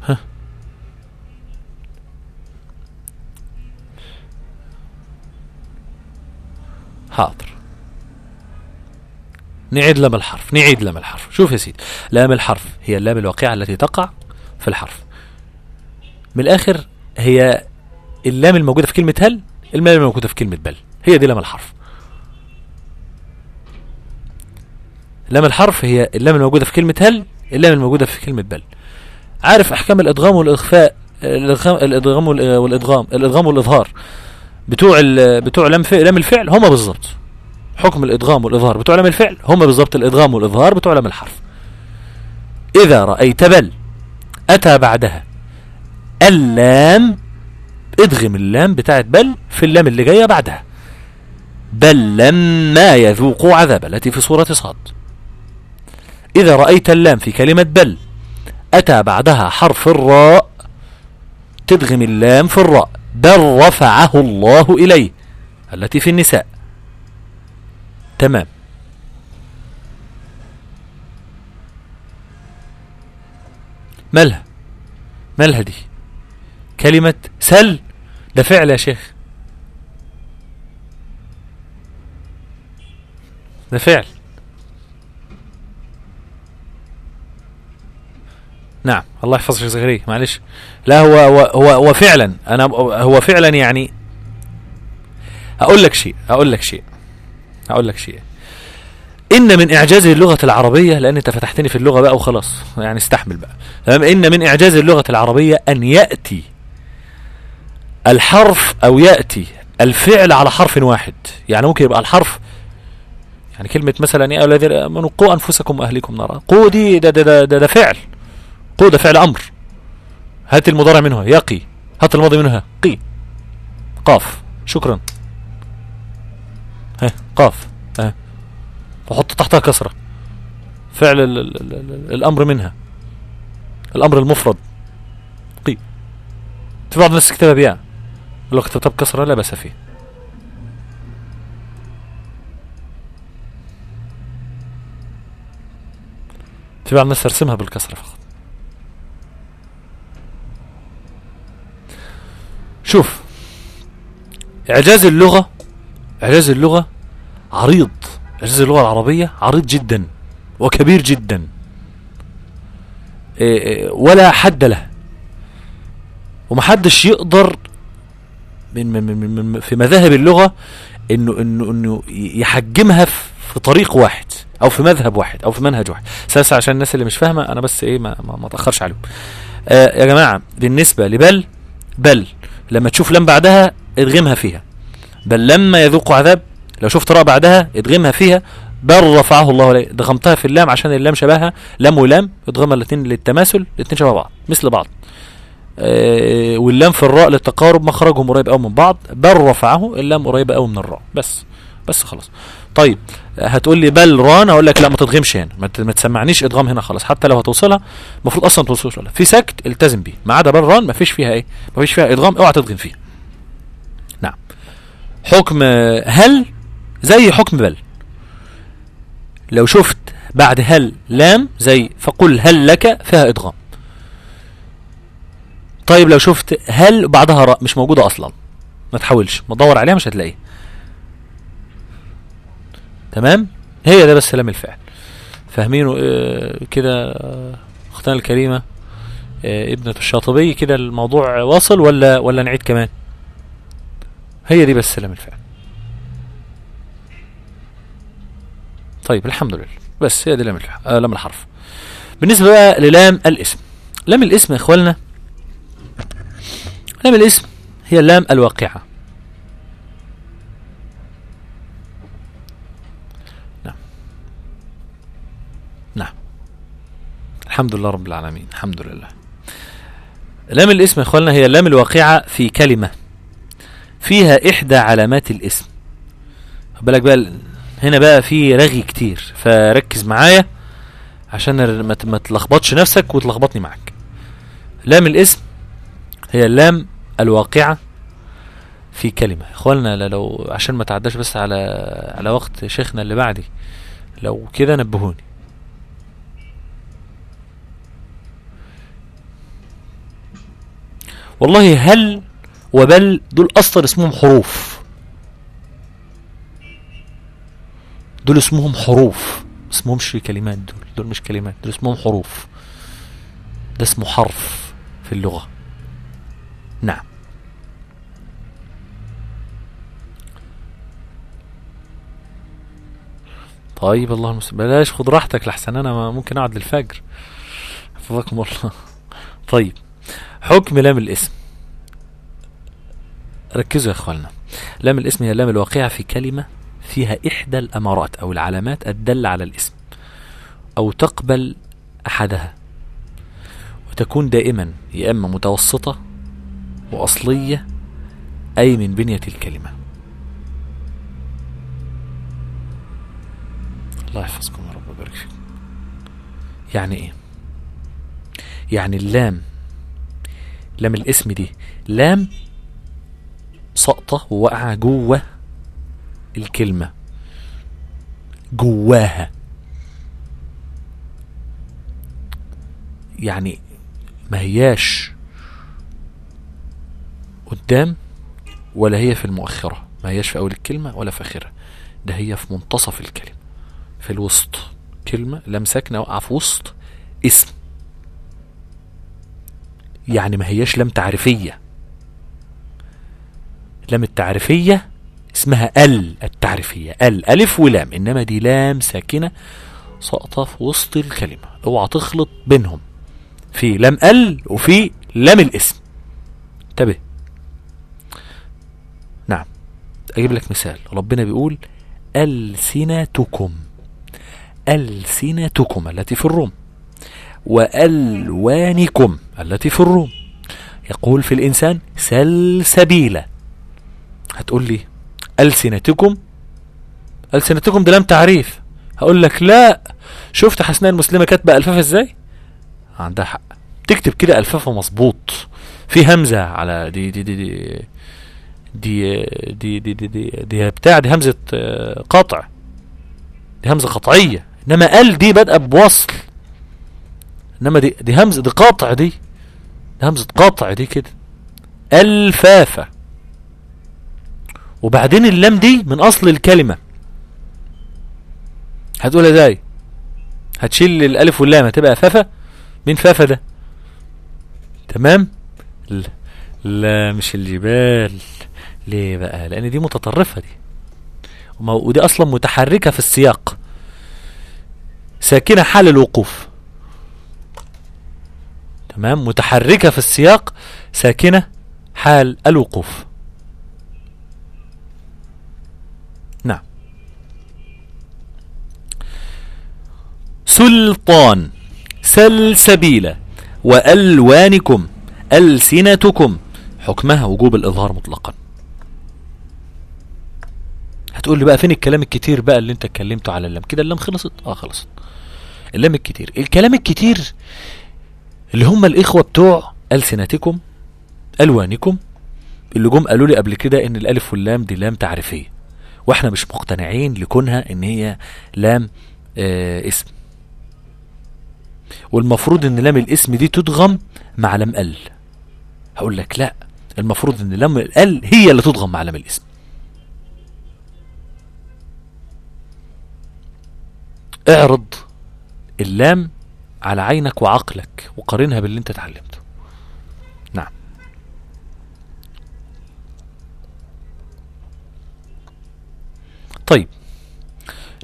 ها. حاضر. نعيد لام الحرف نعيد لام الحرف. شوف يا سيدي لام الحرف هي اللام الواقعة التي تقع في الحرف. من الآخر هي اللام الموجودة في كلمة هل اللام الموجودة في كلمة بل. هي دي لام الحرف. لام الحرف هي اللام الموجودة في كلمة هل اللام الموجودة في كلمة بل. عارف أحكام الإدغام والإخفاء الإدغام الإدغام والإدغام الإدغام والإظهار؟ بتوع بتوع لام لام الفعل هما بالظبط حكم الإدغام والإظهار بتوع لام الفعل. هما بالظبط الإدغام والإظهار بتوع لام الحرف. إذا رأيت بل أتى بعدها. اللام إدغم اللام بتاعت بل في اللام اللي جاية بعدها. بل لما يذوقوا عذاب التي في سورة صاد. إذا رأيت اللام في كلمة بل أتى بعدها حرف الراء. تدغم اللام في الراء. بل رفعه الله إليه. التي في النساء. تمام. مالها؟ مالها دي؟ كلمة سل؟ ده فعل يا شيخ. ده فعل. نعم الله يحفظ شيخ زكريا معلش. لا هو هو هو, هو فعلا. أنا هو فعلا يعني أقول لك شيء أقول لك شيء. أقول لك شيء. إن من إعجاز اللغة العربية لأن أنت فتحتني في اللغة بقى وخلاص يعني استحمل بقى. إن من إعجاز اللغة العربية أن يأتي الحرف أو يأتي الفعل على حرف واحد. يعني ممكن يبقى الحرف يعني كلمة مثلا يا الذين آمنوا قوا أنفسكم وأهليكم نارا. قوا دي ده ده, ده, ده, فعل. قوا ده فعل أمر. هات المضارع منها. يقي هات الماضي منها. قي. قاف. شكرا. قاف ها. وحط تحتها كسرة. فعل ال ال ال ال الأمر منها. الأمر المفرد. قي في بعض الناس كتبها بياء. لو كتبتها بكسرة لا بأس فيه. في بعض الناس ترسمها بالكسرة فقط. شوف. إعجاز اللغة إعجاز اللغة عريض. اعجاز اللغة العربية عريض جدا وكبير جدا. إيه، إيه، ولا حد له. ومحدش يقدر من, من, من, في مذاهب اللغة انه انه إنه يحجمها في طريق واحد أو في مذهب واحد أو في منهج واحد. سلسة عشان الناس اللي مش فاهمة أنا بس إيه ما, ما, ما تأخرش عليهم. آه يا جماعة بالنسبة لبل بل لما تشوف لم بعدها ادغمها فيها. بل لما يذوق عذاب لو شفت راء بعدها ادغمها فيها. بل رفعه الله عليه. ضغمتها في اللام عشان اللام شبهها. لام ولام ادغمها الاثنين للتماثل الاثنين شبه بعض مثل بعض. آه واللام في الراء للتقارب مخرجهم قريب قوي من بعض. بل رفعه اللام قريبة قوي من الراء. بس بس خلاص. طيب هتقول لي بل ران؟ أقول لك لا ما تضغمش هنا. ما تسمعنيش ادغام هنا خلاص. حتى لو هتوصلها المفروض أصلا ما توصلش ولا في سكت التزم بيه. ما عدا بل ران ما فيش فيها إيه؟ ما فيش فيها ادغام اوعى تضغم فيها نعم. حكم هل زي حكم بل. لو شفت بعد هل لام زي فقل هل لك فيها إدغام. طيب لو شفت هل بعدها راء مش موجودة أصلا. ما تحاولش ما تدور عليها مش هتلاقيها. تمام؟ هي ده بس لام الفعل. فاهمينه؟ آه كده آه أختنا الكريمة آه ابنة الشاطبي كده الموضوع واصل ولا ولا نعيد كمان؟ هي دي بس لام الفعل. طيب الحمد لله. بس هي دي لام آه لام الحرف. بالنسبة بقى للام الاسم. لام الاسم يا إخواننا لام الاسم هي اللام الواقعة. نعم. نعم. الحمد لله رب العالمين. الحمد لله. لام الاسم يا إخواننا هي اللام الواقعة في كلمة فيها إحدى علامات الاسم. بالك بقى هنا بقى في رغي كتير فركز معايا عشان ما تلخبطش نفسك وتلخبطني معاك. لام الاسم هي اللام الواقعة في كلمة. إخواننا لو عشان ما تعداش بس على على وقت شيخنا اللي بعدي لو كده نبهوني. والله هل وبل دول أصلا اسمهم حروف؟ دول اسمهم حروف اسمهمش كلمات دول دول مش كلمات دول اسمهم حروف. ده اسمه حرف في اللغة. نعم. طيب الله المستعان. بلاش خد راحتك لحسن أنا ممكن أقعد للفجر. حفظكم الله. طيب حكم لام الاسم. ركزوا يا إخواننا. لام الاسم هي اللام الواقعة في كلمة فيها إحدى الأمارات أو العلامات الدالة على الاسم أو تقبل أحدها وتكون دائما يا إما متوسطة وأصلية أي من بنية الكلمة. الله يحفظكم يا رب ويبارك فيكم. يعني إيه؟ يعني اللام لام الاسم دي لام سقطة وواقعة جوة الكلمة. جواها. يعني ما هياش قدام ولا هي في المؤخرة. ما هياش في أول الكلمة ولا في آخرها. ده هي في منتصف الكلمة. في الوسط. كلمة لم ساكنة وقع في وسط. اسم. يعني ما هياش لم تعريفية. لام التعريفية اسمها ال التعريفية. ال ألف ولام. إنما دي لام ساكنة ساقطة في وسط الكلمة. أوعى تخلط بينهم. في لام ال وفي لام الاسم. انتبه. نعم. أجيب لك مثال. ربنا بيقول ألسنتكم. ألسنتكم التي في الروم. وألوانكم التي في الروم. يقول في الإنسان سلسبيلة. هتقول لي ألسنتكم ألسنتكم ده لم تعريف هقول لك لا شفت حسناء المسلمة كاتبة ألفاف إزاي عندها حق تكتب كده ألفافها مظبوط في همزة على دي دي دي دي دي دي دي دي, دي, دي بتاع دي همزة آه، قطع دي همزة قطعية انما ال دي بادئة بوصل انما دي دي همزة دي قاطع دي دي همزة قاطع دي كده الفافة وبعدين اللام دي من أصل الكلمة. هتقول إزاي؟ هتشيل الألف واللام هتبقى فافة مين فافة ده؟ تمام؟ لا, لا مش الجبال. ليه بقى؟ لأن دي متطرفة دي. ودي أصلا متحركة في السياق. ساكنة حال الوقوف. تمام؟ متحركة في السياق ساكنة حال الوقوف نعم سلطان سلسبيلة وألوانكم ألسنتكم. حكمها وجوب الإظهار مطلقا. هتقول لي بقى فين الكلام الكتير بقى اللي انت اتكلمته على اللام؟ كده اللام خلصت؟ آه خلصت. اللام الكتير. الكلام الكتير اللي هم الإخوة بتوع ألسنتكم ألوانكم اللي جم قالوا لي قبل كده إن الألف واللام دي لام تعريفية وإحنا مش مقتنعين لكونها إن هي لام آه اسم. والمفروض إن لام الاسم دي تدغم مع لام ال. هقول لك لا المفروض إن لام ال هي اللي تدغم مع لام الاسم. اعرض اللام على عينك وعقلك وقارنها باللي انت اتعلمته. نعم. طيب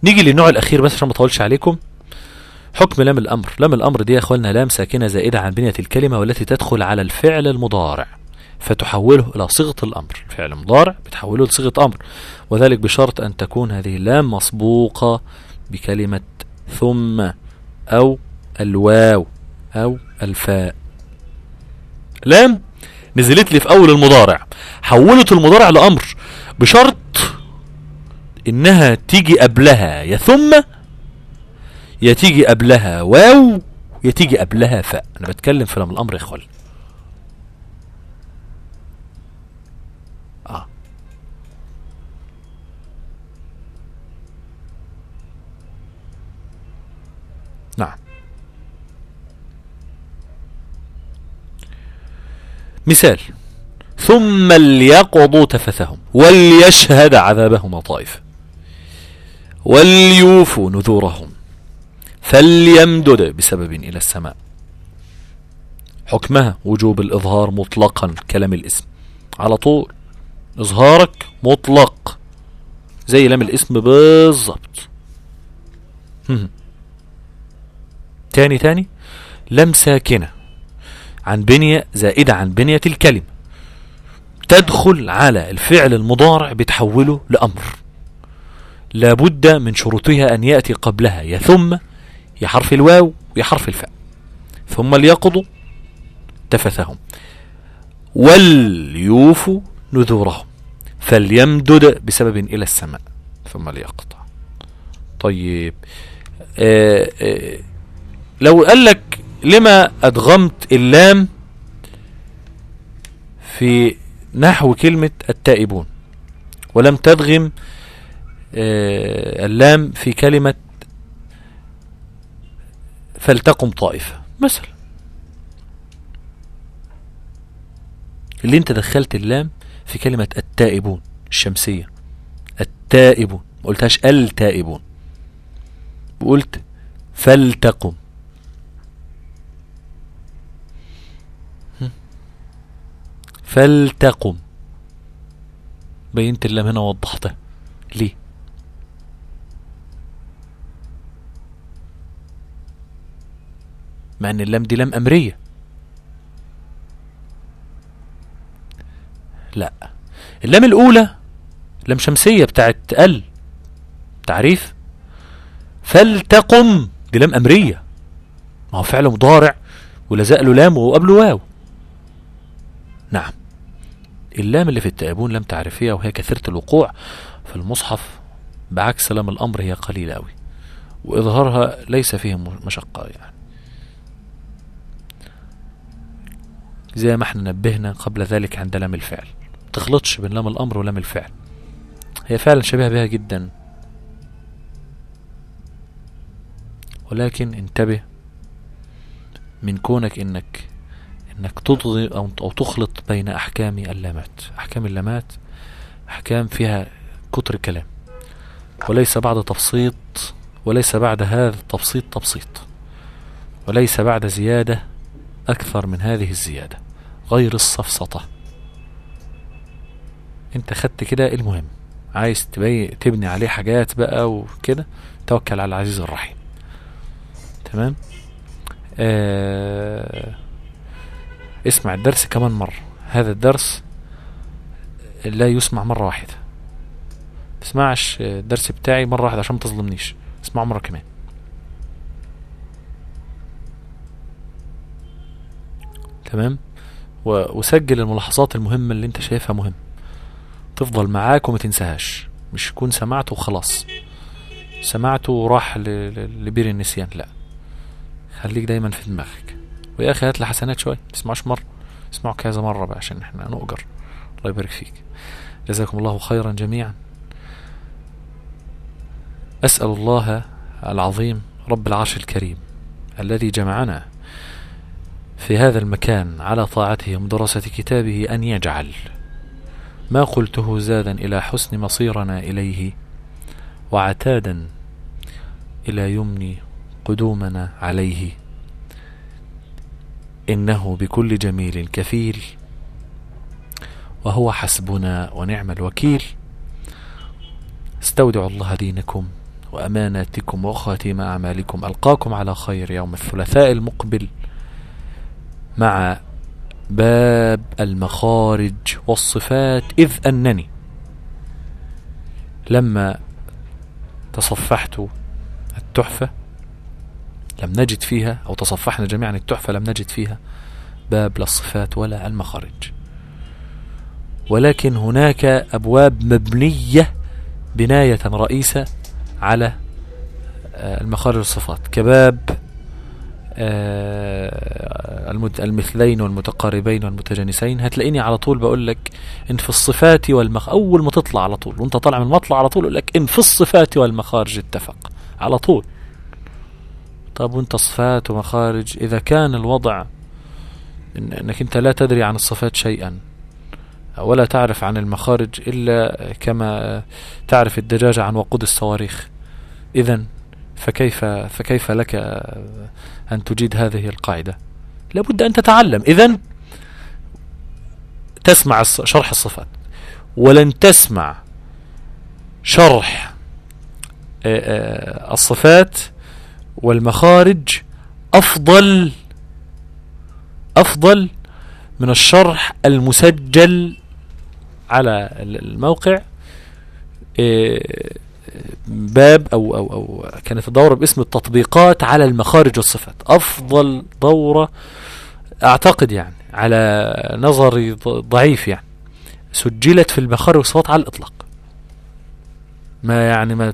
نيجي للنوع الأخير بس عشان ما أطولش عليكم. حكم لام الأمر. لام الأمر دي يا إخواننا لام ساكنة زائدة عن بنية الكلمة والتي تدخل على الفعل المضارع فتحوله إلى صيغة الأمر. فعل مضارع بتحوله لصيغة أمر وذلك بشرط أن تكون هذه اللام مسبوقة بكلمة ثم أو الواو أو الفاء. لام نزلت لي في أول المضارع. حولت المضارع لأمر بشرط إنها تيجي قبلها يا ثم يا تيجي قبلها واو! يا تيجي قبلها فاء أنا بتكلم في لام الأمر اخوان آه. نعم. مثال. ثم ليقضوا تفثهم وليشهد عذابهما طائف وليوفوا نذورهم. فليمدد بسبب إلى السماء. حكمها وجوب الإظهار مطلقا كلام الاسم. على طول. إظهارك مطلق. زي لام الاسم بالظبط تاني تاني. لم ساكنة. عن بنية زائدة عن بنية الكلمة تدخل على الفعل المضارع بتحوله لأمر. لابد من شروطها أن يأتي قبلها يا ثم يا حرف الواو يا حرف الفاء. ثم ليقضوا تفثهم. وليوفوا نذورهم. فليمدد بسبب إلى السماء. ثم ليقطع طيب. آآ آه، آآ آه، لو قال لك لما أدغمت اللام في نحو كلمة التائبون ولم تدغم آه، اللام في كلمة فلتقم طائفة. مثلا اللي انت دخلت اللام في كلمة التائبون الشمسية. التائبون. ما قلتهاش التائبون. وقلت فلتقم. فلتقم. بينت اللام هنا وضحتها. ليه؟ مع أن اللام دي لام أمرية. لا. اللام الأولى لام شمسية بتاعت ال. تعريف. فلتقم. دي لام أمرية. ما هو فعل مضارع ولزق له لام وقبله واو. نعم. اللام اللي في التأبون لام تعريفية وهي كثيرة الوقوع. في المصحف بعكس لام الأمر هي قليلة أوي. وإظهارها ليس فيه مشقة يعني. زي ما إحنا نبهنا قبل ذلك عند لام الفعل. تخلطش بين لام الأمر ولام الفعل. هي فعلا شبيهة بها جدا. ولكن انتبه من كونك إنك إنك تضغي أو أو تخلط بين أحكام اللامات. أحكام اللامات أحكام فيها كتر كلام وليس بعد تبسيط وليس بعد هذا التبسيط تبسيط. وليس بعد زيادة أكثر من هذه الزيادة. غير السفسطة انت خدت كده المهم. عايز تبني عليه حاجات بقى وكده توكل على العزيز الرحيم. تمام؟ آه اسمع الدرس كمان مرة. هذا الدرس لا يسمع مرة واحدة. تسمعش الدرس بتاعي مرة واحدة عشان ما تظلمنيش. اسمعه مرة كمان. تمام؟ وسجل الملاحظات المهمة اللي انت شايفها مهم. تفضل معاك وما تنساهاش. مش يكون سمعته وخلاص. سمعته وراح لبير النسيان. لا. خليك دايما في دماغك. ويا أخي هات حسنات شوية تسمعش مرة. اسمعوا كذا مرة بقى عشان إحنا نؤجر. الله يبارك فيك. جزاكم الله خيرا جميعا. أسأل الله العظيم رب العرش الكريم الذي جمعنا في هذا المكان على طاعته ومدرسة كتابه أن يجعل. ما قلته زادا إلى حسن مصيرنا إليه وعتادا إلى يمن قدومنا عليه. إنه بكل جميل كفيل وهو حسبنا ونعم الوكيل. استودع الله دينكم وأماناتكم وخاتم أعمالكم. ألقاكم على خير يوم الثلاثاء المقبل. مع باب المخارج والصفات إذ أنني لما تصفحت التحفة لم نجد فيها أو تصفحنا جميعا التحفة لم نجد فيها باب لا الصفات ولا المخارج. ولكن هناك أبواب مبنية بناية رئيسة على آه، المخارج والصفات. كباب المثلين والمتقاربين والمتجانسين. هتلاقيني على طول بقول لك إن في الصفات والمخ أول ما تطلع على طول وأنت طالع من المطلع على طول أقول لك إن في الصفات والمخارج اتفق على طول. طب وأنت صفات ومخارج؟ إذا كان الوضع إن إنك أنت لا تدري عن الصفات شيئا ولا تعرف عن المخارج إلا كما تعرف الدجاجة عن وقود الصواريخ. اذا فكيف فكيف لك أن تجيد هذه القاعدة؟ لابد أن تتعلم. إذا تسمع شرح الصفات. ولن تسمع شرح آه، آه، الصفات والمخارج أفضل أفضل من الشرح المسجل على الموقع. آه، باب أو, أو, أو كانت الدورة باسم التطبيقات على المخارج والصفات. أفضل دورة أعتقد يعني على نظري ضعيف يعني. سجلت في المخارج والصفات على الإطلاق. ما يعني ما,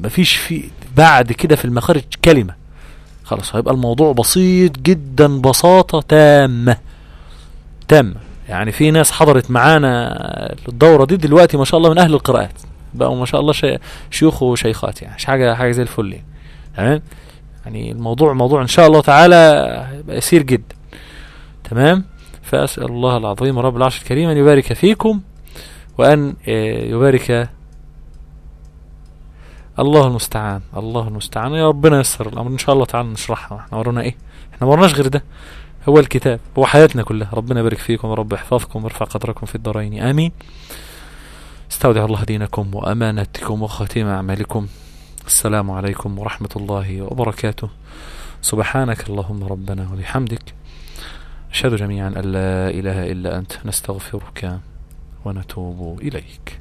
ما فيش في بعد كده في المخارج كلمة. خلاص هيبقى الموضوع بسيط جدا بساطة تامة. تامة. يعني في ناس حضرت معانا الدورة دي دلوقتي ما شاء الله من أهل القراءات. بقوا ما شاء الله شي شيوخ وشيخات يعني. مش حاجة حاجة زي الفل يعني. تمام؟ يعني الموضوع موضوع إن شاء الله تعالى يسير جدا. تمام؟ فأسأل الله العظيم رب العرش الكريم أن يبارك فيكم وأن آه، يبارك الله المستعان. الله المستعان. يا ربنا يسر الأمر. إن شاء الله تعالى نشرحها. إحنا ورانا إيه؟ إحنا ما ورناش غير ده. هو الكتاب. هو حياتنا كلها. ربنا يبارك فيكم. ورب يحفظكم ويرفع قدركم في الدارين. آمين. استودع الله دينكم وأمانتكم وخاتم أعمالكم. السلام عليكم ورحمة الله وبركاته. سبحانك اللهم ربنا وبحمدك. أشهد جميعا أن لا إله إلا أنت. نستغفرك ونتوب إليك.